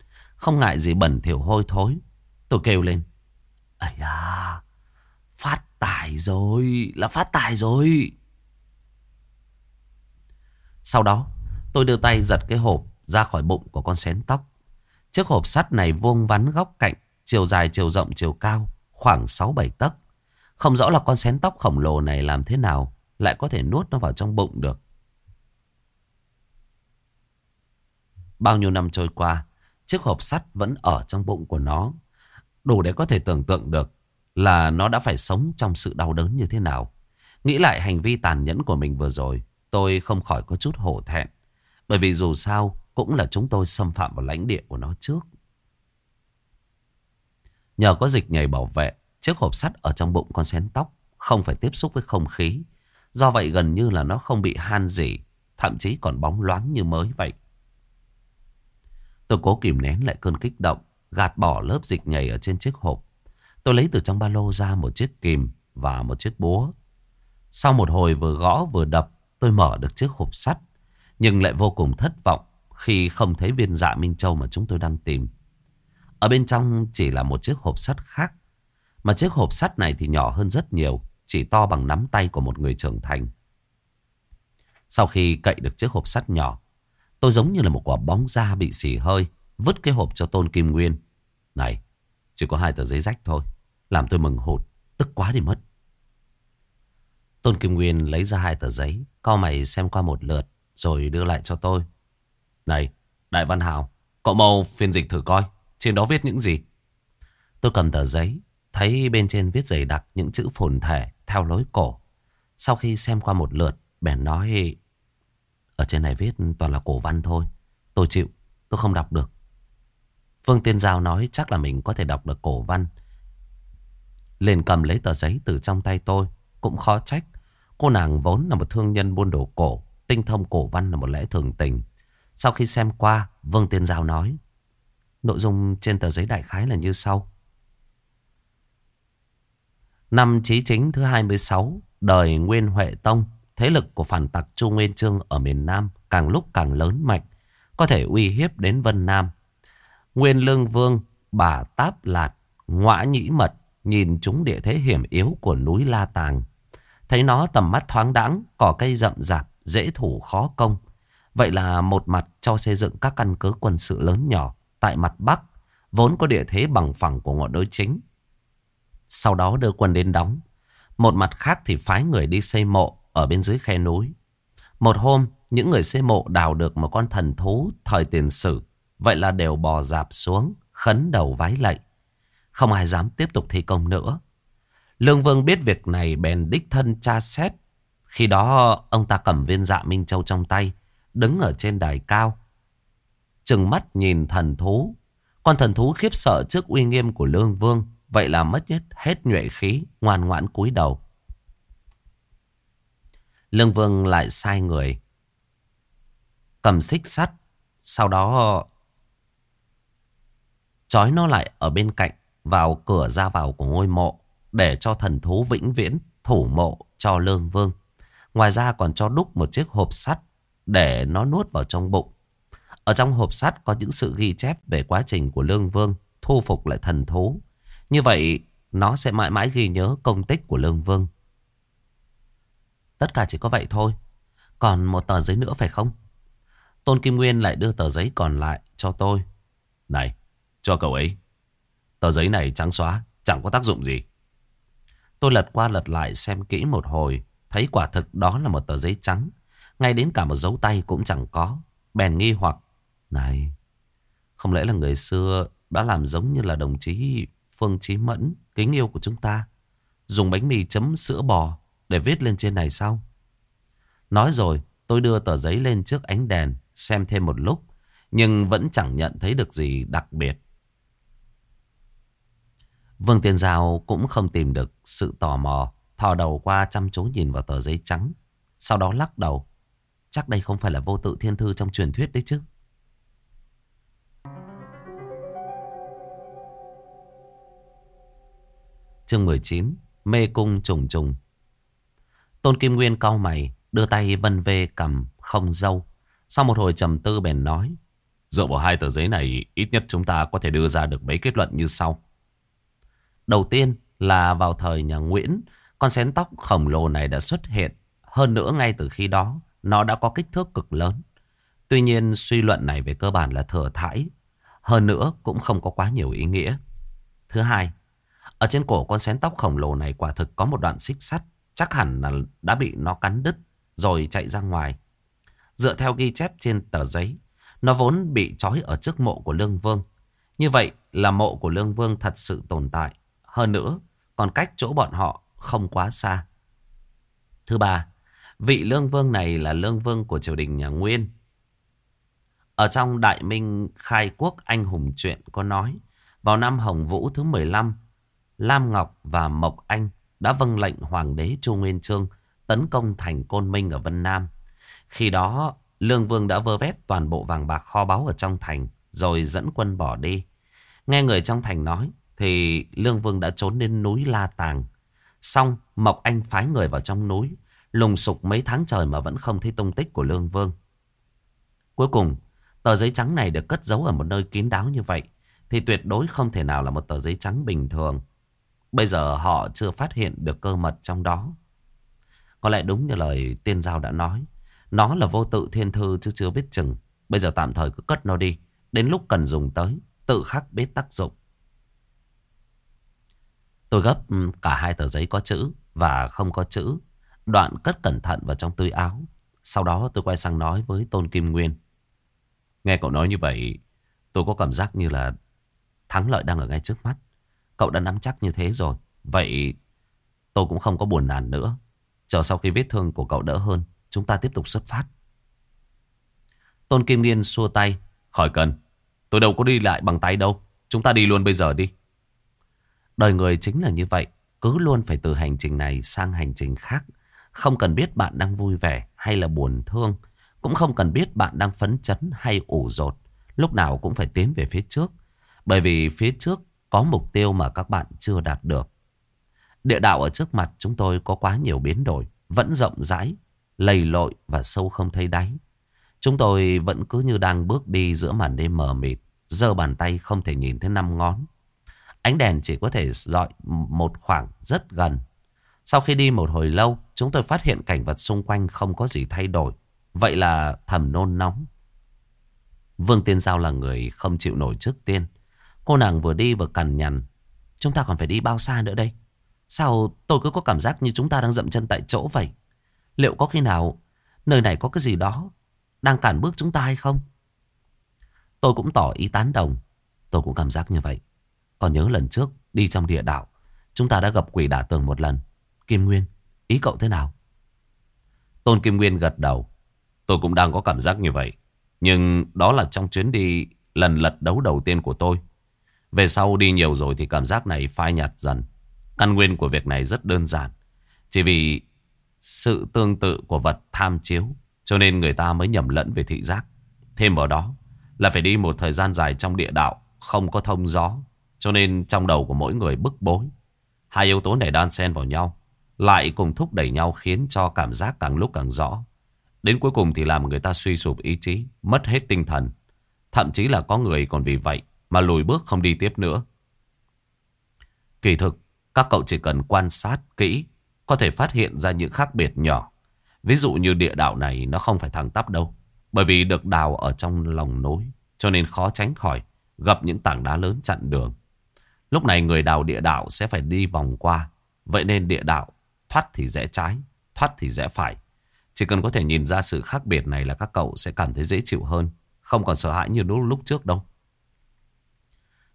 Không ngại gì bẩn thỉu hôi thối. Tôi kêu lên. Ây à, phát tài rồi, là phát tài rồi. Sau đó, tôi đưa tay giật cái hộp ra khỏi bụng của con xén tóc. Chiếc hộp sắt này vuông vắn góc cạnh, chiều dài, chiều rộng, chiều cao, khoảng 6-7 tấc. Không rõ là con xén tóc khổng lồ này làm thế nào lại có thể nuốt nó vào trong bụng được. Bao nhiêu năm trôi qua, chiếc hộp sắt vẫn ở trong bụng của nó. Đủ để có thể tưởng tượng được là nó đã phải sống trong sự đau đớn như thế nào. Nghĩ lại hành vi tàn nhẫn của mình vừa rồi, tôi không khỏi có chút hổ thẹn. Bởi vì dù sao, cũng là chúng tôi xâm phạm vào lãnh địa của nó trước. Nhờ có dịch nhảy bảo vệ, chiếc hộp sắt ở trong bụng con xén tóc không phải tiếp xúc với không khí. Do vậy gần như là nó không bị han gì, thậm chí còn bóng loáng như mới vậy. Tôi cố kìm nén lại cơn kích động, gạt bỏ lớp dịch nhảy ở trên chiếc hộp. Tôi lấy từ trong ba lô ra một chiếc kìm và một chiếc búa. Sau một hồi vừa gõ vừa đập, tôi mở được chiếc hộp sắt. Nhưng lại vô cùng thất vọng khi không thấy viên dạ Minh Châu mà chúng tôi đang tìm. Ở bên trong chỉ là một chiếc hộp sắt khác. Mà chiếc hộp sắt này thì nhỏ hơn rất nhiều, chỉ to bằng nắm tay của một người trưởng thành. Sau khi cậy được chiếc hộp sắt nhỏ, Tôi giống như là một quả bóng da bị xì hơi. Vứt cái hộp cho Tôn Kim Nguyên. Này, chỉ có hai tờ giấy rách thôi. Làm tôi mừng hụt. Tức quá đi mất. Tôn Kim Nguyên lấy ra hai tờ giấy. Cao mày xem qua một lượt. Rồi đưa lại cho tôi. Này, Đại Văn Hào. Cậu mau phiên dịch thử coi. Trên đó viết những gì? Tôi cầm tờ giấy. Thấy bên trên viết dày đặc những chữ phồn thể theo lối cổ. Sau khi xem qua một lượt, bèn nói ở trên này viết toàn là cổ văn thôi. Tôi chịu, tôi không đọc được. Vương Tiên Giao nói chắc là mình có thể đọc được cổ văn. Liền cầm lấy tờ giấy từ trong tay tôi. Cũng khó trách. Cô nàng vốn là một thương nhân buôn đồ cổ. Tinh thông cổ văn là một lẽ thường tình. Sau khi xem qua, Vương Tiên Giao nói. Nội dung trên tờ giấy đại khái là như sau. Năm Chí Chính thứ 26, đời Nguyên Huệ Tông Thế lực của phản tặc Chu Nguyên Chương ở miền Nam càng lúc càng lớn mạnh, có thể uy hiếp đến Vân Nam. Nguyên Lương Vương bà táp lạt, ngõa nhĩ mật nhìn chúng địa thế hiểm yếu của núi La Tàng. Thấy nó tầm mắt thoáng đãng, cỏ cây rậm rạp, dễ thủ khó công. Vậy là một mặt cho xây dựng các căn cứ quân sự lớn nhỏ tại mặt Bắc, vốn có địa thế bằng phẳng của ngọn núi chính. Sau đó đưa quân đến đóng. Một mặt khác thì phái người đi xây mộ ở bên dưới khe núi. Một hôm, những người xây mộ đào được một con thần thú thời tiền sử. Vậy là đều bò dạp xuống, khấn đầu vái lạy. Không ai dám tiếp tục thi công nữa. Lương Vương biết việc này bèn đích thân tra xét. Khi đó ông ta cầm viên dạ Minh Châu trong tay, đứng ở trên đài cao. Trừng mắt nhìn thần thú. Con thần thú khiếp sợ trước uy nghiêm của Lương Vương. Vậy là mất nhất hết nhuệ khí, ngoan ngoãn cúi đầu. Lương Vương lại sai người. Cầm xích sắt. Sau đó trói nó lại ở bên cạnh, vào cửa ra vào của ngôi mộ, để cho thần thú vĩnh viễn thủ mộ cho Lương Vương. Ngoài ra còn cho đúc một chiếc hộp sắt để nó nuốt vào trong bụng. Ở trong hộp sắt có những sự ghi chép về quá trình của Lương Vương thu phục lại thần thú. Như vậy, nó sẽ mãi mãi ghi nhớ công tích của Lương Vương. Tất cả chỉ có vậy thôi. Còn một tờ giấy nữa phải không? Tôn Kim Nguyên lại đưa tờ giấy còn lại cho tôi. Này, cho cậu ấy. Tờ giấy này trắng xóa, chẳng có tác dụng gì. Tôi lật qua lật lại xem kỹ một hồi, thấy quả thực đó là một tờ giấy trắng. Ngay đến cả một dấu tay cũng chẳng có. Bèn nghi hoặc, này, không lẽ là người xưa đã làm giống như là đồng chí Phương Chí Mẫn, kính yêu của chúng ta. Dùng bánh mì chấm sữa bò để viết lên trên này sau. Nói rồi, tôi đưa tờ giấy lên trước ánh đèn, xem thêm một lúc. Nhưng vẫn chẳng nhận thấy được gì đặc biệt. Vương Tiên Giao cũng không tìm được sự tò mò, thò đầu qua chăm chú nhìn vào tờ giấy trắng. Sau đó lắc đầu. Chắc đây không phải là vô tự thiên thư trong truyền thuyết đấy chứ. Chương 19 Mê cung trùng trùng Tôn Kim Nguyên cau mày, Đưa tay vân vê cầm không dâu. Sau một hồi trầm tư bèn nói, Dựa vào hai tờ giấy này, Ít nhất chúng ta có thể đưa ra được mấy kết luận như sau. Đầu tiên là vào thời nhà Nguyễn, Con xén tóc khổng lồ này đã xuất hiện. Hơn nữa ngay từ khi đó, Nó đã có kích thước cực lớn. Tuy nhiên, suy luận này về cơ bản là thừa thãi. Hơn nữa cũng không có quá nhiều ý nghĩa. Thứ hai, ở trên cổ con xén tóc khổng lồ này quả thực có một đoạn xích sắt. Chắc hẳn là đã bị nó cắn đứt rồi chạy ra ngoài. Dựa theo ghi chép trên tờ giấy, nó vốn bị trói ở trước mộ của Lương Vương. Như vậy là mộ của Lương Vương thật sự tồn tại. Hơn nữa, còn cách chỗ bọn họ không quá xa. Thứ ba, vị Lương Vương này là Lương Vương của triều đình nhà Nguyên. Ở trong Đại Minh Khai Quốc Anh Hùng Truyện có nói, vào năm Hồng Vũ thứ 15 Lam Ngọc và Mộc Anh đã vâng lệnh Hoàng đế Chu Nguyên Chương tấn công thành Côn Minh ở Vân Nam. Khi đó, Lương Vương đã vơ vét toàn bộ vàng bạc kho báu ở trong thành, rồi dẫn quân bỏ đi. Nghe người trong thành nói, thì Lương Vương đã trốn đến núi La Tàng. Xong, Mộc Anh phái người vào trong núi, lùng sục mấy tháng trời mà vẫn không thấy tung tích của Lương Vương. Cuối cùng, tờ giấy trắng này được cất giấu ở một nơi kín đáo như vậy, thì tuyệt đối không thể nào là một tờ giấy trắng bình thường. Bây giờ họ chưa phát hiện được cơ mật trong đó. Có lẽ đúng như lời tiên giao đã nói. Nó là vô tự thiên thư chứ chưa biết chừng. Bây giờ tạm thời cứ cất nó đi. Đến lúc cần dùng tới, tự khắc biết tác dụng. Tôi gấp ừ, cả hai tờ giấy có chữ và không có chữ. Đoạn cất cẩn thận vào trong túi áo. Sau đó tôi quay sang nói với Tôn Kim Nguyên. Nghe cậu nói như vậy, tôi có cảm giác như là thắng lợi đang ở ngay trước mắt. Cậu đã nắm chắc như thế rồi. Vậy tôi cũng không có buồn nản nữa. Chờ sau khi vết thương của cậu đỡ hơn, chúng ta tiếp tục xuất phát. Tôn Kim Nghiên xua tay. Khỏi cần. Tôi đâu có đi lại bằng tay đâu. Chúng ta đi luôn bây giờ đi. Đời người chính là như vậy. Cứ luôn phải từ hành trình này sang hành trình khác. Không cần biết bạn đang vui vẻ hay là buồn thương. Cũng không cần biết bạn đang phấn chấn hay ủ rột. Lúc nào cũng phải tiến về phía trước. Bởi vì phía trước có mục tiêu mà các bạn chưa đạt được. Địa đạo ở trước mặt chúng tôi có quá nhiều biến đổi, vẫn rộng rãi, lầy lội và sâu không thấy đáy. Chúng tôi vẫn cứ như đang bước đi giữa màn đêm mờ mịt, giơ bàn tay không thể nhìn thấy năm ngón. Ánh đèn chỉ có thể dọi một khoảng rất gần. Sau khi đi một hồi lâu, chúng tôi phát hiện cảnh vật xung quanh không có gì thay đổi. Vậy là thầm nôn nóng. Vương Tiên Giao là người không chịu nổi trước tiên. Cô nàng vừa đi vừa cằn nhằn. Chúng ta còn phải đi bao xa nữa đây? Sao tôi cứ có cảm giác như chúng ta đang dậm chân tại chỗ vậy? Liệu có khi nào nơi này có cái gì đó đang cản bước chúng ta hay không? Tôi cũng tỏ ý tán đồng. Tôi cũng cảm giác như vậy. Còn nhớ lần trước đi trong địa đạo, chúng ta đã gặp quỷ đả tường một lần. Kim Nguyên, ý cậu thế nào? Tôn Kim Nguyên gật đầu. Tôi cũng đang có cảm giác như vậy. Nhưng đó là trong chuyến đi lần lật đấu đầu tiên của tôi. Về sau đi nhiều rồi thì cảm giác này phai nhạt dần. Căn nguyên của việc này rất đơn giản. Chỉ vì sự tương tự của vật tham chiếu cho nên người ta mới nhầm lẫn về thị giác. Thêm vào đó là phải đi một thời gian dài trong địa đạo, không có thông gió. Cho nên trong đầu của mỗi người bức bối. Hai yếu tố này đan xen vào nhau, lại cùng thúc đẩy nhau khiến cho cảm giác càng lúc càng rõ. Đến cuối cùng thì làm người ta suy sụp ý chí, mất hết tinh thần. Thậm chí là có người còn vì vậy mà lùi bước không đi tiếp nữa. Kỳ thực, các cậu chỉ cần quan sát kỹ, có thể phát hiện ra những khác biệt nhỏ. Ví dụ như địa đạo này nó không phải thẳng tắp đâu. Bởi vì được đào ở trong lòng núi, cho nên khó tránh khỏi gặp những tảng đá lớn chặn đường. Lúc này người đào địa đạo sẽ phải đi vòng qua. Vậy nên địa đạo thoát thì rẽ trái, thoát thì rẽ phải. Chỉ cần có thể nhìn ra sự khác biệt này là các cậu sẽ cảm thấy dễ chịu hơn. Không còn sợ hãi như lúc, lúc trước đâu.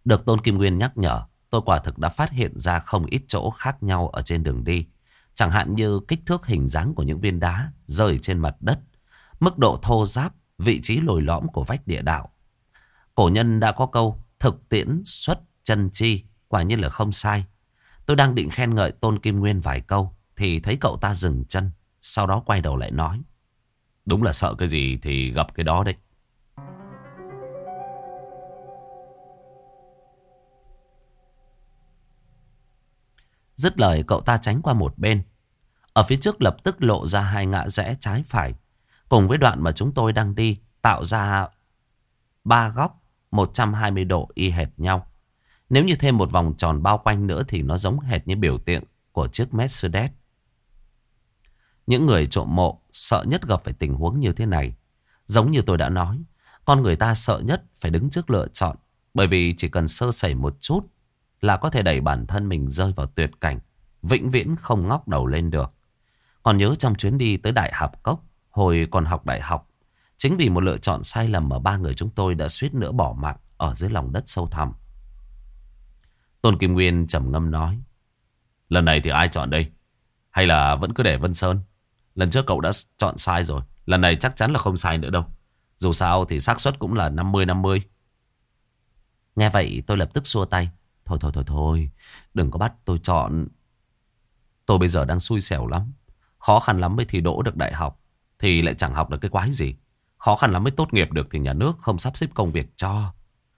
Được Tôn Kim Nguyên nhắc nhở, tôi quả thực đã phát hiện ra không ít chỗ khác nhau ở trên đường đi. Chẳng hạn như kích thước hình dáng của những viên đá rơi trên mặt đất, mức độ thô giáp, vị trí lồi lõm của vách địa đạo. Cổ nhân đã có câu thực tiễn xuất chân chi, quả nhiên là không sai. Tôi đang định khen ngợi Tôn Kim Nguyên vài câu, thì thấy cậu ta dừng chân, sau đó quay đầu lại nói. Đúng là sợ cái gì thì gặp cái đó đấy. Dứt lời cậu ta tránh qua một bên. Ở phía trước lập tức lộ ra hai ngã rẽ trái phải. Cùng với đoạn mà chúng tôi đang đi tạo ra ba góc 120 độ y hệt nhau. Nếu như thêm một vòng tròn bao quanh nữa thì nó giống hệt như biểu tượng của chiếc Mercedes. Những người trộm mộ sợ nhất gặp phải tình huống như thế này. Giống như tôi đã nói, con người ta sợ nhất phải đứng trước lựa chọn. Bởi vì chỉ cần sơ sẩy một chút là có thể đẩy bản thân mình rơi vào tuyệt cảnh. Vĩnh viễn không ngóc đầu lên được. Còn nhớ trong chuyến đi tới Đại Hạp Cốc, hồi còn học đại học, chính vì một lựa chọn sai lầm mà ba người chúng tôi đã suýt nữa bỏ mạng ở dưới lòng đất sâu thẳm. Tôn Kim Nguyên trầm ngâm nói, lần này thì ai chọn đây? Hay là vẫn cứ để Vân Sơn? Lần trước cậu đã chọn sai rồi, lần này chắc chắn là không sai nữa đâu. Dù sao thì xác suất cũng là 50-50. Nghe vậy tôi lập tức xua tay. Thôi thôi thôi thôi, đừng có bắt tôi chọn. Tôi bây giờ đang xui xẻo lắm. Khó khăn lắm mới thi đỗ được đại học. Thì lại chẳng học được cái quái gì. Khó khăn lắm mới tốt nghiệp được thì nhà nước không sắp xếp công việc cho.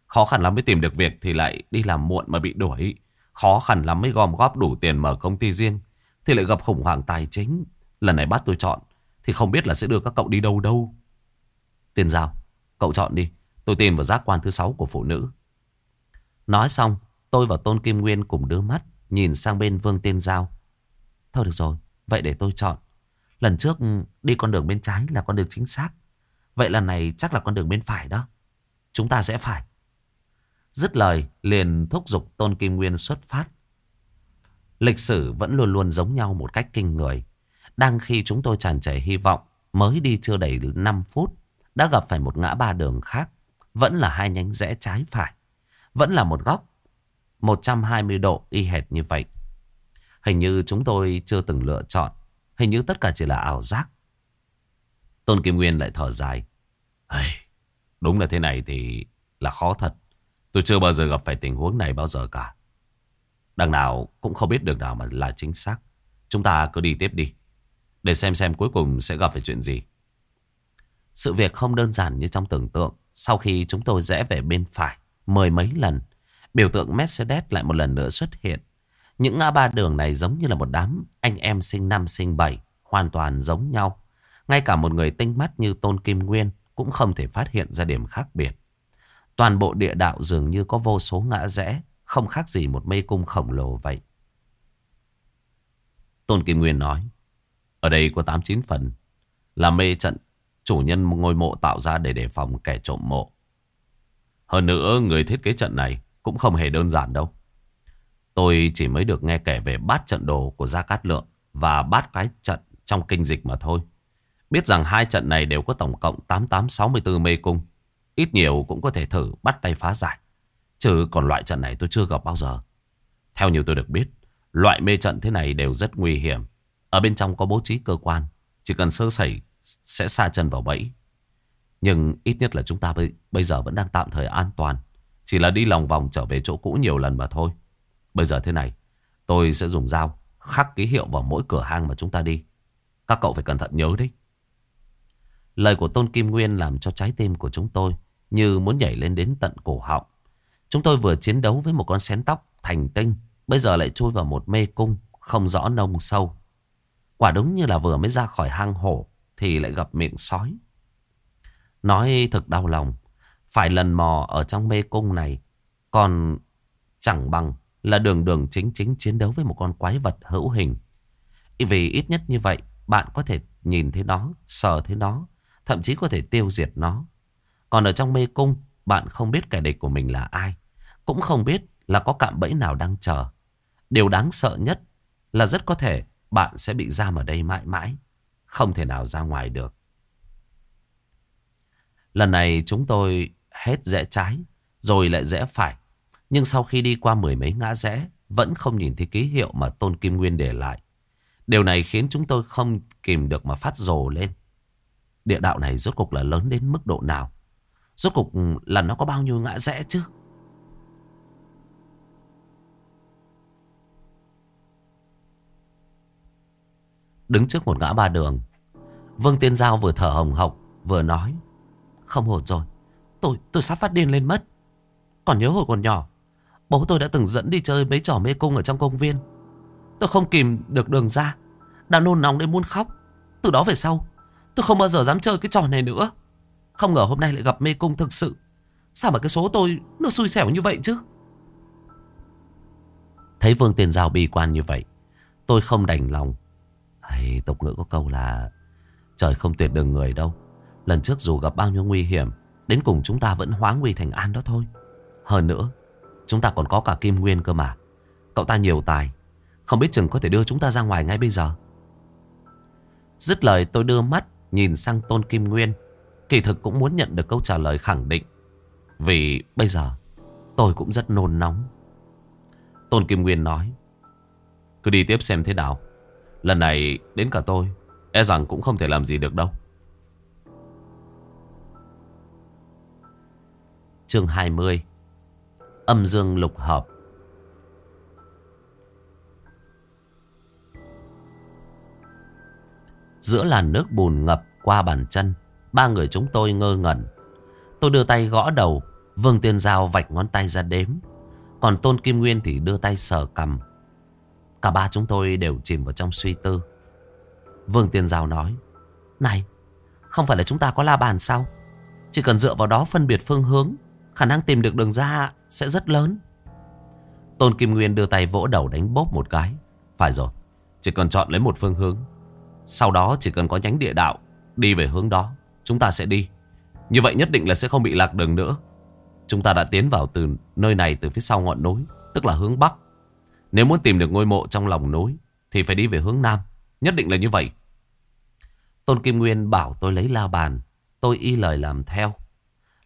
Khó khăn lắm mới tìm được việc thì lại đi làm muộn mà bị đuổi. Khó khăn lắm mới gom góp đủ tiền mở công ty riêng. Thì lại gặp khủng hoảng tài chính. Lần này bắt tôi chọn. Thì không biết là sẽ đưa các cậu đi đâu đâu. Tiền giao. Cậu chọn đi. Tôi tin vào giác quan thứ sáu của phụ nữ. Nói xong. Tôi và Tôn Kim Nguyên cùng đưa mắt. Nhìn sang bên Vương Tiên Giao. Thôi được rồi. Vậy để tôi chọn. Lần trước đi con đường bên trái là con đường chính xác. Vậy lần này chắc là con đường bên phải đó. Chúng ta sẽ phải. Dứt lời, liền thúc giục Tôn Kim Nguyên xuất phát. Lịch sử vẫn luôn luôn giống nhau một cách kinh người. Đang khi chúng tôi tràn trề hy vọng, mới đi chưa đầy 5 phút, đã gặp phải một ngã ba đường khác. Vẫn là hai nhánh rẽ trái phải. Vẫn là một góc 120 độ y hệt như vậy. Hình như chúng tôi chưa từng lựa chọn. Hình như tất cả chỉ là ảo giác. Tôn Kim Nguyên lại thở dài. Hey, đúng là thế này thì là khó thật. Tôi chưa bao giờ gặp phải tình huống này bao giờ cả. Đằng nào cũng không biết được nào mà là chính xác. Chúng ta cứ đi tiếp đi. Để xem xem cuối cùng sẽ gặp phải chuyện gì. Sự việc không đơn giản như trong tưởng tượng. Sau khi chúng tôi rẽ về bên phải mười mấy lần, biểu tượng Mercedes lại một lần nữa xuất hiện. Những ngã ba đường này giống như là một đám anh em sinh năm sinh bảy, hoàn toàn giống nhau. Ngay cả một người tinh mắt như Tôn Kim Nguyên cũng không thể phát hiện ra điểm khác biệt. Toàn bộ địa đạo dường như có vô số ngã rẽ, không khác gì một mê cung khổng lồ vậy. Tôn Kim Nguyên nói, ở đây có 8-9 phần, là mê trận chủ nhân ngôi mộ tạo ra để đề phòng kẻ trộm mộ. Hơn nữa, người thiết kế trận này cũng không hề đơn giản đâu. Tôi chỉ mới được nghe kể về bát trận đồ của Gia Cát Lượng và bát cái trận trong kinh dịch mà thôi. Biết rằng hai trận này đều có tổng cộng 8864 mê cung. Ít nhiều cũng có thể thử bắt tay phá giải. Chứ còn loại trận này tôi chưa gặp bao giờ. Theo như tôi được biết, loại mê trận thế này đều rất nguy hiểm. Ở bên trong có bố trí cơ quan. Chỉ cần sơ sẩy sẽ xa chân vào bẫy. Nhưng ít nhất là chúng ta bây giờ vẫn đang tạm thời an toàn. Chỉ là đi lòng vòng trở về chỗ cũ nhiều lần mà thôi. Bây giờ thế này, tôi sẽ dùng dao khắc ký hiệu vào mỗi cửa hang mà chúng ta đi. Các cậu phải cẩn thận nhớ đấy. Lời của Tôn Kim Nguyên làm cho trái tim của chúng tôi như muốn nhảy lên đến tận cổ họng. Chúng tôi vừa chiến đấu với một con xén tóc thành tinh, bây giờ lại chui vào một mê cung không rõ nông sâu. Quả đúng như là vừa mới ra khỏi hang hổ thì lại gặp miệng sói. Nói thật đau lòng, phải lần mò ở trong mê cung này còn chẳng bằng là đường đường chính chính chiến đấu với một con quái vật hữu hình. Vì ít nhất như vậy, bạn có thể nhìn thấy nó, sờ thấy nó, thậm chí có thể tiêu diệt nó. Còn ở trong mê cung, bạn không biết kẻ địch của mình là ai, cũng không biết là có cạm bẫy nào đang chờ. Điều đáng sợ nhất là rất có thể bạn sẽ bị giam ở đây mãi mãi, không thể nào ra ngoài được. Lần này chúng tôi hết rẽ trái, rồi lại rẽ phải. Nhưng sau khi đi qua mười mấy ngã rẽ, vẫn không nhìn thấy ký hiệu mà Tôn Kim Nguyên để lại. Điều này khiến chúng tôi không kìm được mà phát rồ lên. Địa đạo này rốt cục là lớn đến mức độ nào? Rốt cục ừ, là nó có bao nhiêu ngã rẽ chứ? Đứng trước một ngã ba đường Vương Tiên Giao vừa thở hồng hộc Vừa nói Không hồn rồi Tôi tôi sắp phát điên lên mất. Còn nhớ hồi còn nhỏ, Bố tôi đã từng dẫn đi chơi mấy trò mê cung ở trong công viên. Tôi không kìm được đường ra, Đã nôn nóng đến muốn khóc. Từ đó về sau, Tôi không bao giờ dám chơi cái trò này nữa. Không ngờ hôm nay lại gặp mê cung thực sự. Sao mà cái số tôi nó xui xẻo như vậy chứ? Thấy Vương Tiền Giao bi quan như vậy, Tôi không đành lòng. Hay tục ngữ có câu là, Trời không tuyệt đường người đâu. Lần trước dù gặp bao nhiêu nguy hiểm Đến cùng chúng ta vẫn hóa nguy thành an đó thôi. Hơn nữa, Chúng ta còn có cả Kim Nguyên cơ mà. Cậu ta nhiều tài, Không biết chừng có thể đưa chúng ta ra ngoài ngay bây giờ. Dứt lời, tôi đưa mắt Nhìn sang Tôn Kim Nguyên. Kỳ thực cũng muốn nhận được câu trả lời khẳng định, Vì bây giờ Tôi cũng rất nôn nóng. Tôn Kim Nguyên nói, Cứ đi tiếp xem thế nào. Lần này đến cả tôi E rằng cũng không thể làm gì được đâu. Chương 20 Âm dương lục hợp. Giữa làn nước bùn ngập qua bàn chân, Ba người chúng tôi ngơ ngẩn. Tôi đưa tay gõ đầu, Vương Tiên Giao vạch ngón tay ra đếm. Còn Tôn Kim Nguyên thì đưa tay sờ cầm Cả ba chúng tôi đều chìm vào trong suy tư. Vương Tiên Giao nói, Này, Không phải là chúng ta có la bàn sao? Chỉ cần dựa vào đó phân biệt phương hướng Khả năng tìm được đường ra sẽ rất lớn. Tôn Kim Nguyên đưa tay vỗ đầu đánh bốp một cái. Phải rồi, Chỉ cần chọn lấy một phương hướng. Sau đó chỉ cần có nhánh địa đạo Đi về hướng đó, Chúng ta sẽ đi. Như vậy nhất định là sẽ không bị lạc đường nữa. Chúng ta đã tiến vào từ nơi này từ phía sau ngọn núi, Tức là hướng Bắc. Nếu muốn tìm được ngôi mộ trong lòng núi, Thì phải đi về hướng Nam. Nhất định là như vậy. Tôn Kim Nguyên bảo tôi lấy la bàn, Tôi y lời làm theo.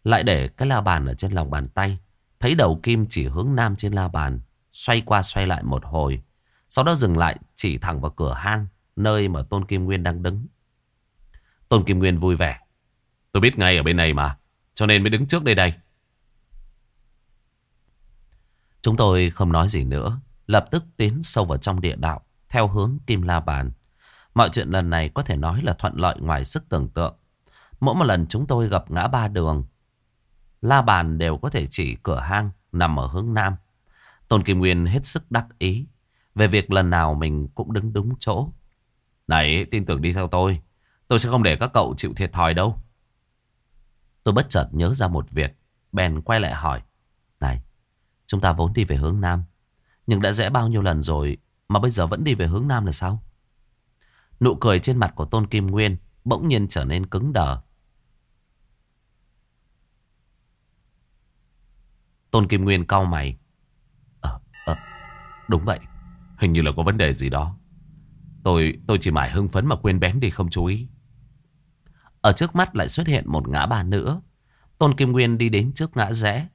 Lại để cái la bàn ở trên lòng bàn tay. Thấy đầu kim chỉ hướng Nam trên la bàn Xoay qua xoay lại một hồi. Sau đó dừng lại chỉ thẳng vào cửa hang Nơi mà Tôn Kim Nguyên đang đứng. Tôn Kim Nguyên vui vẻ. Tôi biết ngay ở bên này mà Cho nên mới đứng trước đây đây. Chúng tôi không nói gì nữa lập tức tiến sâu vào trong địa đạo theo hướng Kim La Bàn. Mọi chuyện lần này có thể nói là thuận lợi ngoài sức tưởng tượng. Mỗi một lần chúng tôi gặp ngã ba đường, La Bàn đều có thể chỉ cửa hang nằm ở hướng Nam. Tôn Kim Nguyên hết sức đắc ý về việc lần nào mình cũng đứng đúng chỗ. Này, tin tưởng đi theo tôi. Tôi sẽ không để các cậu chịu thiệt thòi đâu. Tôi bất chợt nhớ ra một việc. bèn quay lại hỏi. Này, chúng ta vốn đi về hướng Nam. Nhưng đã rẽ bao nhiêu lần rồi mà bây giờ vẫn đi về hướng Nam là sao? Nụ cười trên mặt của Tôn Kim Nguyên bỗng nhiên trở nên cứng đờ. Tôn Kim Nguyên cau mày. Ờ, ờ, đúng vậy. Hình như là có vấn đề gì đó. Tôi tôi chỉ mải hưng phấn mà quên bén đi không chú ý. Ở trước mắt lại xuất hiện một ngã ba nữa. Tôn Kim Nguyên đi đến trước ngã rẽ.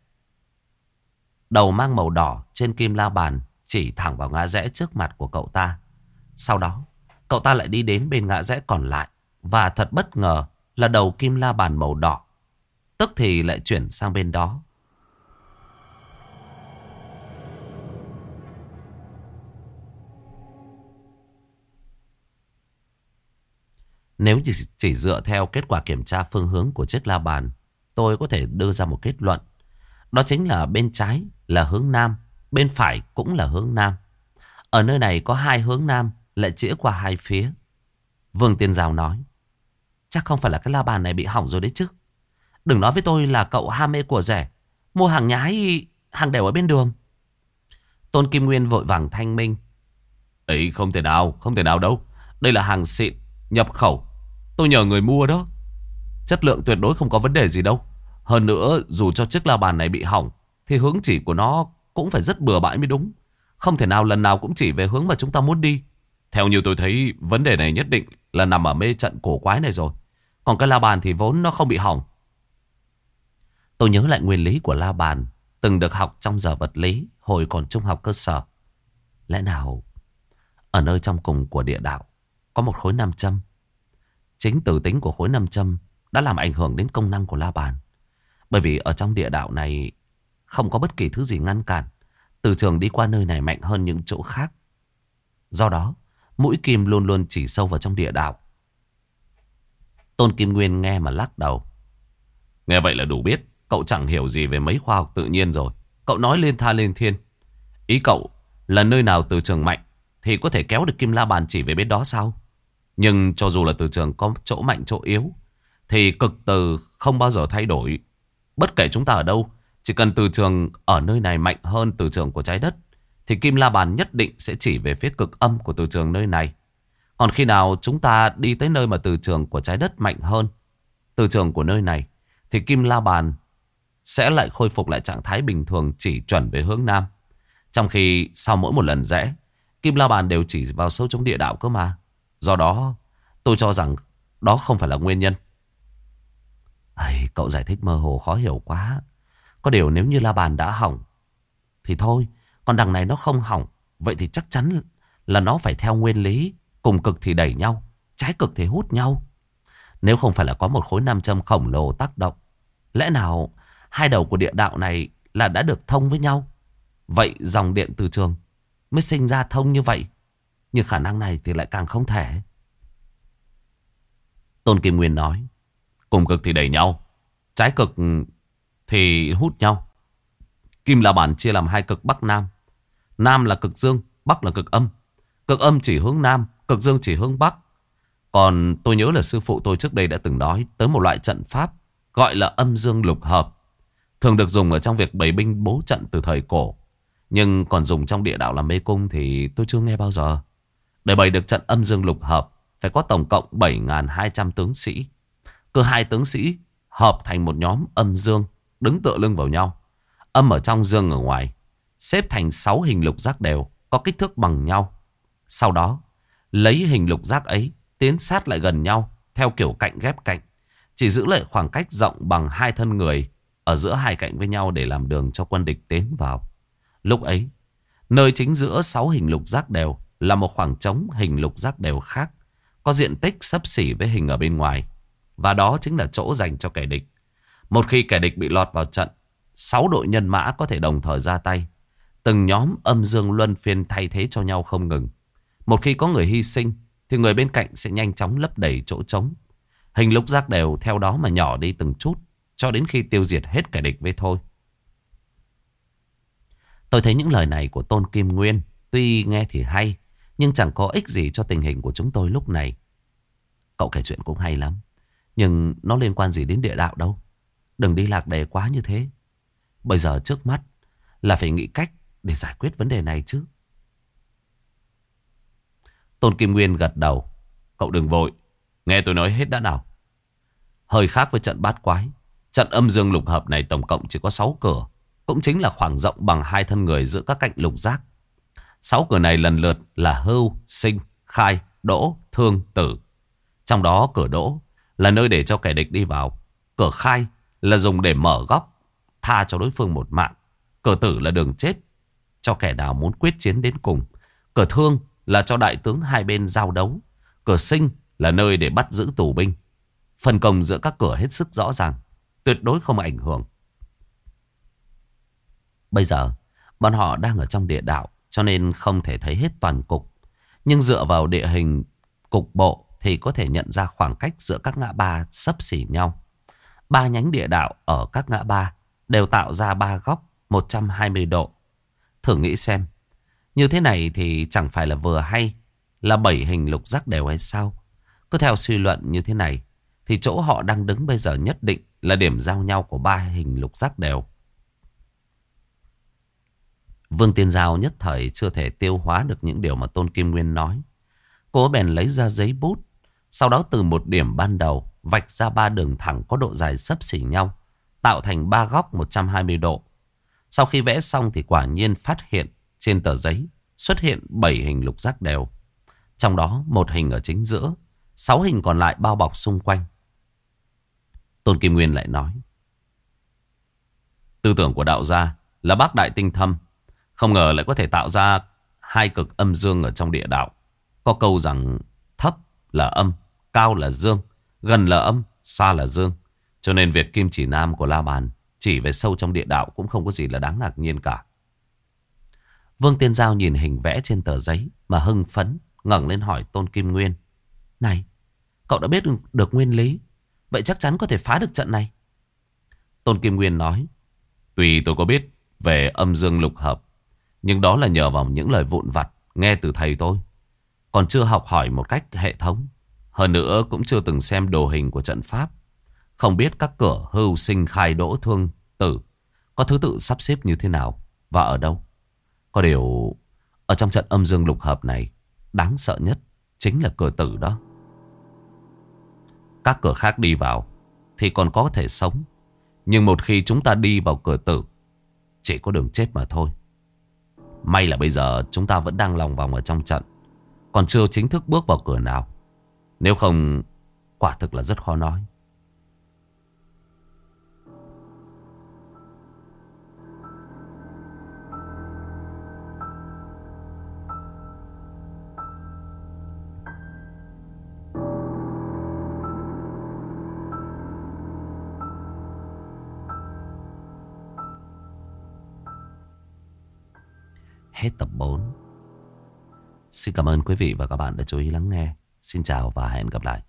Đầu mang màu đỏ trên kim la bàn chỉ thẳng vào ngã rẽ trước mặt của cậu ta. Sau đó, cậu ta lại đi đến bên ngã rẽ còn lại. Và thật bất ngờ là đầu kim la bàn màu đỏ. Tức thì lại chuyển sang bên đó. Nếu chỉ, chỉ dựa theo kết quả kiểm tra phương hướng của chiếc la bàn, tôi có thể đưa ra một kết luận. Đó chính là bên trái là hướng Nam, bên phải cũng là hướng Nam. Ở nơi này có hai hướng Nam lại chĩa qua hai phía. Vương Tiên Giao nói, chắc không phải là cái la bàn này bị hỏng rồi đấy chứ. Đừng nói với tôi là cậu ham mê của rẻ, mua hàng nhái, hàng đều ở bên đường. Tôn Kim Nguyên vội vàng thanh minh. Ấy không thể nào, không thể nào đâu. Đây là hàng xịn, nhập khẩu. Tôi nhờ người mua đó. Chất lượng tuyệt đối không có vấn đề gì đâu. Hơn nữa, dù cho chiếc la bàn này bị hỏng, thì hướng chỉ của nó cũng phải rất bừa bãi mới đúng. Không thể nào lần nào cũng chỉ về hướng mà chúng ta muốn đi. Theo như tôi thấy, vấn đề này nhất định là nằm ở mê trận cổ quái này rồi. Còn cái la bàn thì vốn nó không bị hỏng. Tôi nhớ lại nguyên lý của la bàn, từng được học trong giờ vật lý, hồi còn trung học cơ sở. Lẽ nào, ở nơi trong cùng của địa đạo, có một khối nam châm. Chính từ tính của khối nam châm đã làm ảnh hưởng đến công năng của la bàn. Bởi vì ở trong địa đạo này không có bất kỳ thứ gì ngăn cản. Từ trường đi qua nơi này mạnh hơn những chỗ khác. Do đó, mũi kim luôn luôn chỉ sâu vào trong địa đạo. Tôn Kim Nguyên nghe mà lắc đầu. Nghe vậy là đủ biết. Cậu chẳng hiểu gì về mấy khoa học tự nhiên rồi. Cậu nói lên tha lên thiên. Ý cậu là nơi nào từ trường mạnh thì có thể kéo được kim la bàn chỉ về bên đó sao? Nhưng cho dù là từ trường có chỗ mạnh chỗ yếu thì cực từ không bao giờ thay đổi. Bất kể chúng ta ở đâu, chỉ cần từ trường ở nơi này mạnh hơn từ trường của trái đất, thì kim la bàn nhất định sẽ chỉ về phía cực âm của từ trường nơi này. Còn khi nào chúng ta đi tới nơi mà từ trường của trái đất mạnh hơn, từ trường của nơi này, thì kim la bàn sẽ lại khôi phục lại trạng thái bình thường chỉ chuẩn về hướng nam. Trong khi sau mỗi một lần rẽ, kim la bàn đều chỉ vào sâu trong địa đạo cơ mà. Do đó, tôi cho rằng đó không phải là nguyên nhân. Ây, cậu giải thích mơ hồ khó hiểu quá. Có điều nếu như la bàn đã hỏng, thì thôi. Còn đằng này nó không hỏng. Vậy thì chắc chắn là nó phải theo nguyên lý. Cùng cực thì đẩy nhau, trái cực thì hút nhau. Nếu không phải là có một khối nam châm khổng lồ tác động, lẽ nào hai đầu của địa đạo này là đã được thông với nhau? Vậy dòng điện từ trường mới sinh ra thông như vậy. Nhưng khả năng này thì lại càng không thể. Tôn Kim Nguyên nói. Cùng cực thì đẩy nhau. Trái cực thì hút nhau. Kim là bản chia làm hai cực Bắc Nam. Nam là cực dương, Bắc là cực âm. Cực âm chỉ hướng Nam, cực dương chỉ hướng Bắc. Còn tôi nhớ là sư phụ tôi trước đây đã từng nói tới một loại trận pháp gọi là âm dương lục hợp. Thường được dùng ở trong việc bày binh bố trận từ thời cổ. Nhưng còn dùng trong địa đạo làm mê cung thì tôi chưa nghe bao giờ. Để bày được trận âm dương lục hợp, phải có tổng cộng 7.200 tướng sĩ. Cứ hai tướng sĩ hợp thành một nhóm âm dương, đứng tựa lưng vào nhau. Âm ở trong dương ở ngoài, xếp thành 6 hình lục giác đều, có kích thước bằng nhau. Sau đó, lấy hình lục giác ấy, tiến sát lại gần nhau, theo kiểu cạnh ghép cạnh. Chỉ giữ lại khoảng cách rộng bằng hai thân người ở giữa hai cạnh với nhau để làm đường cho quân địch tiến vào. Lúc ấy, nơi chính giữa sáu hình lục giác đều là một khoảng trống hình lục giác đều khác, có diện tích sấp xỉ với hình ở bên ngoài. Và đó chính là chỗ dành cho kẻ địch. Một khi kẻ địch bị lọt vào trận, sáu đội nhân mã có thể đồng thời ra tay. Từng nhóm âm dương luân phiên thay thế cho nhau không ngừng. Một khi có người hy sinh, thì người bên cạnh sẽ nhanh chóng lấp đầy chỗ trống. Hình lục giác đều theo đó mà nhỏ đi từng chút, cho đến khi tiêu diệt hết kẻ địch với thôi. Tôi thấy những lời này của Tôn Kim Nguyên tuy nghe thì hay, nhưng chẳng có ích gì cho tình hình của chúng tôi lúc này. Cậu kể chuyện cũng hay lắm, nhưng nó liên quan gì đến địa đạo đâu. Đừng đi lạc đề quá như thế, Bây giờ trước mắt là phải nghĩ cách để giải quyết vấn đề này chứ. Tôn Kim Nguyên gật đầu. Cậu đừng vội. Nghe tôi nói hết đã nào. Hơi khác với trận bát quái. Trận âm dương lục hợp này tổng cộng chỉ có 6 cửa. Cũng chính là khoảng rộng bằng hai thân người giữa các cạnh lục giác sáu cửa này lần lượt là hưu, sinh, khai, đỗ, thương, tử. Trong đó cửa đỗ là nơi để cho kẻ địch đi vào. Cửa khai là dùng để mở góc, tha cho đối phương một mạng. Cửa tử là đường chết, cho kẻ nào muốn quyết chiến đến cùng. Cửa thương là cho đại tướng hai bên giao đấu. Cửa sinh là nơi để bắt giữ tù binh. Phần công giữa các cửa hết sức rõ ràng, tuyệt đối không ảnh hưởng. Bây giờ, bọn họ đang ở trong địa đạo, cho nên không thể thấy hết toàn cục. Nhưng dựa vào địa hình cục bộ thì có thể nhận ra khoảng cách giữa các ngã ba sấp xỉ nhau. Ba nhánh địa đạo ở các ngã ba đều tạo ra ba góc 120 độ. Thử nghĩ xem, như thế này thì chẳng phải là vừa hay, là bảy hình lục giác đều hay sao? Cứ theo suy luận như thế này, thì chỗ họ đang đứng bây giờ nhất định là điểm giao nhau của ba hình lục giác đều. Vương Tiên Giao nhất thời chưa thể tiêu hóa được những điều mà Tôn Kim Nguyên nói. Cô bèn lấy ra giấy bút, sau đó từ một điểm ban đầu vạch ra ba đường thẳng có độ dài sấp xỉ nhau, tạo thành ba góc 120 độ. Sau khi vẽ xong thì quả nhiên phát hiện trên tờ giấy xuất hiện 7 hình lục giác đều. Trong đó một hình ở chính giữa, 6 hình còn lại bao bọc xung quanh. Tôn Kim Nguyên lại nói. Tư tưởng của đạo gia là bác đại tinh thâm. Không ngờ lại có thể tạo ra hai cực âm dương ở trong địa đạo. Có câu rằng thấp là âm, cao là dương, gần là âm, xa là dương. Cho nên việc kim chỉ nam của La Bàn chỉ về sâu trong địa đạo cũng không có gì là đáng ngạc nhiên cả. Vương Tiên Giao nhìn hình vẽ trên tờ giấy mà hưng phấn, ngẩng lên hỏi Tôn Kim Nguyên. Này, cậu đã biết được nguyên lý, vậy chắc chắn có thể phá được trận này. Tôn Kim Nguyên nói, Tùy tôi có biết về âm dương lục hợp, nhưng đó là nhờ vào những lời vụn vặt nghe từ thầy tôi. Còn chưa học hỏi một cách hệ thống. Hơn nữa cũng chưa từng xem đồ hình của trận pháp. Không biết các cửa hưu sinh khai đỗ thương tử có thứ tự sắp xếp như thế nào và ở đâu. Có điều, ở trong trận âm dương lục hợp này, đáng sợ nhất chính là cửa tử đó. Các cửa khác đi vào thì còn có thể sống. Nhưng một khi chúng ta đi vào cửa tử, chỉ có đường chết mà thôi. May là bây giờ chúng ta vẫn đang lòng vòng ở trong trận. Còn chưa chính thức bước vào cửa nào. Nếu không, quả thực là rất khó nói. Hết tập 4 Xin cảm ơn quý vị và các bạn đã chú ý lắng nghe. Xin chào và hẹn gặp lại.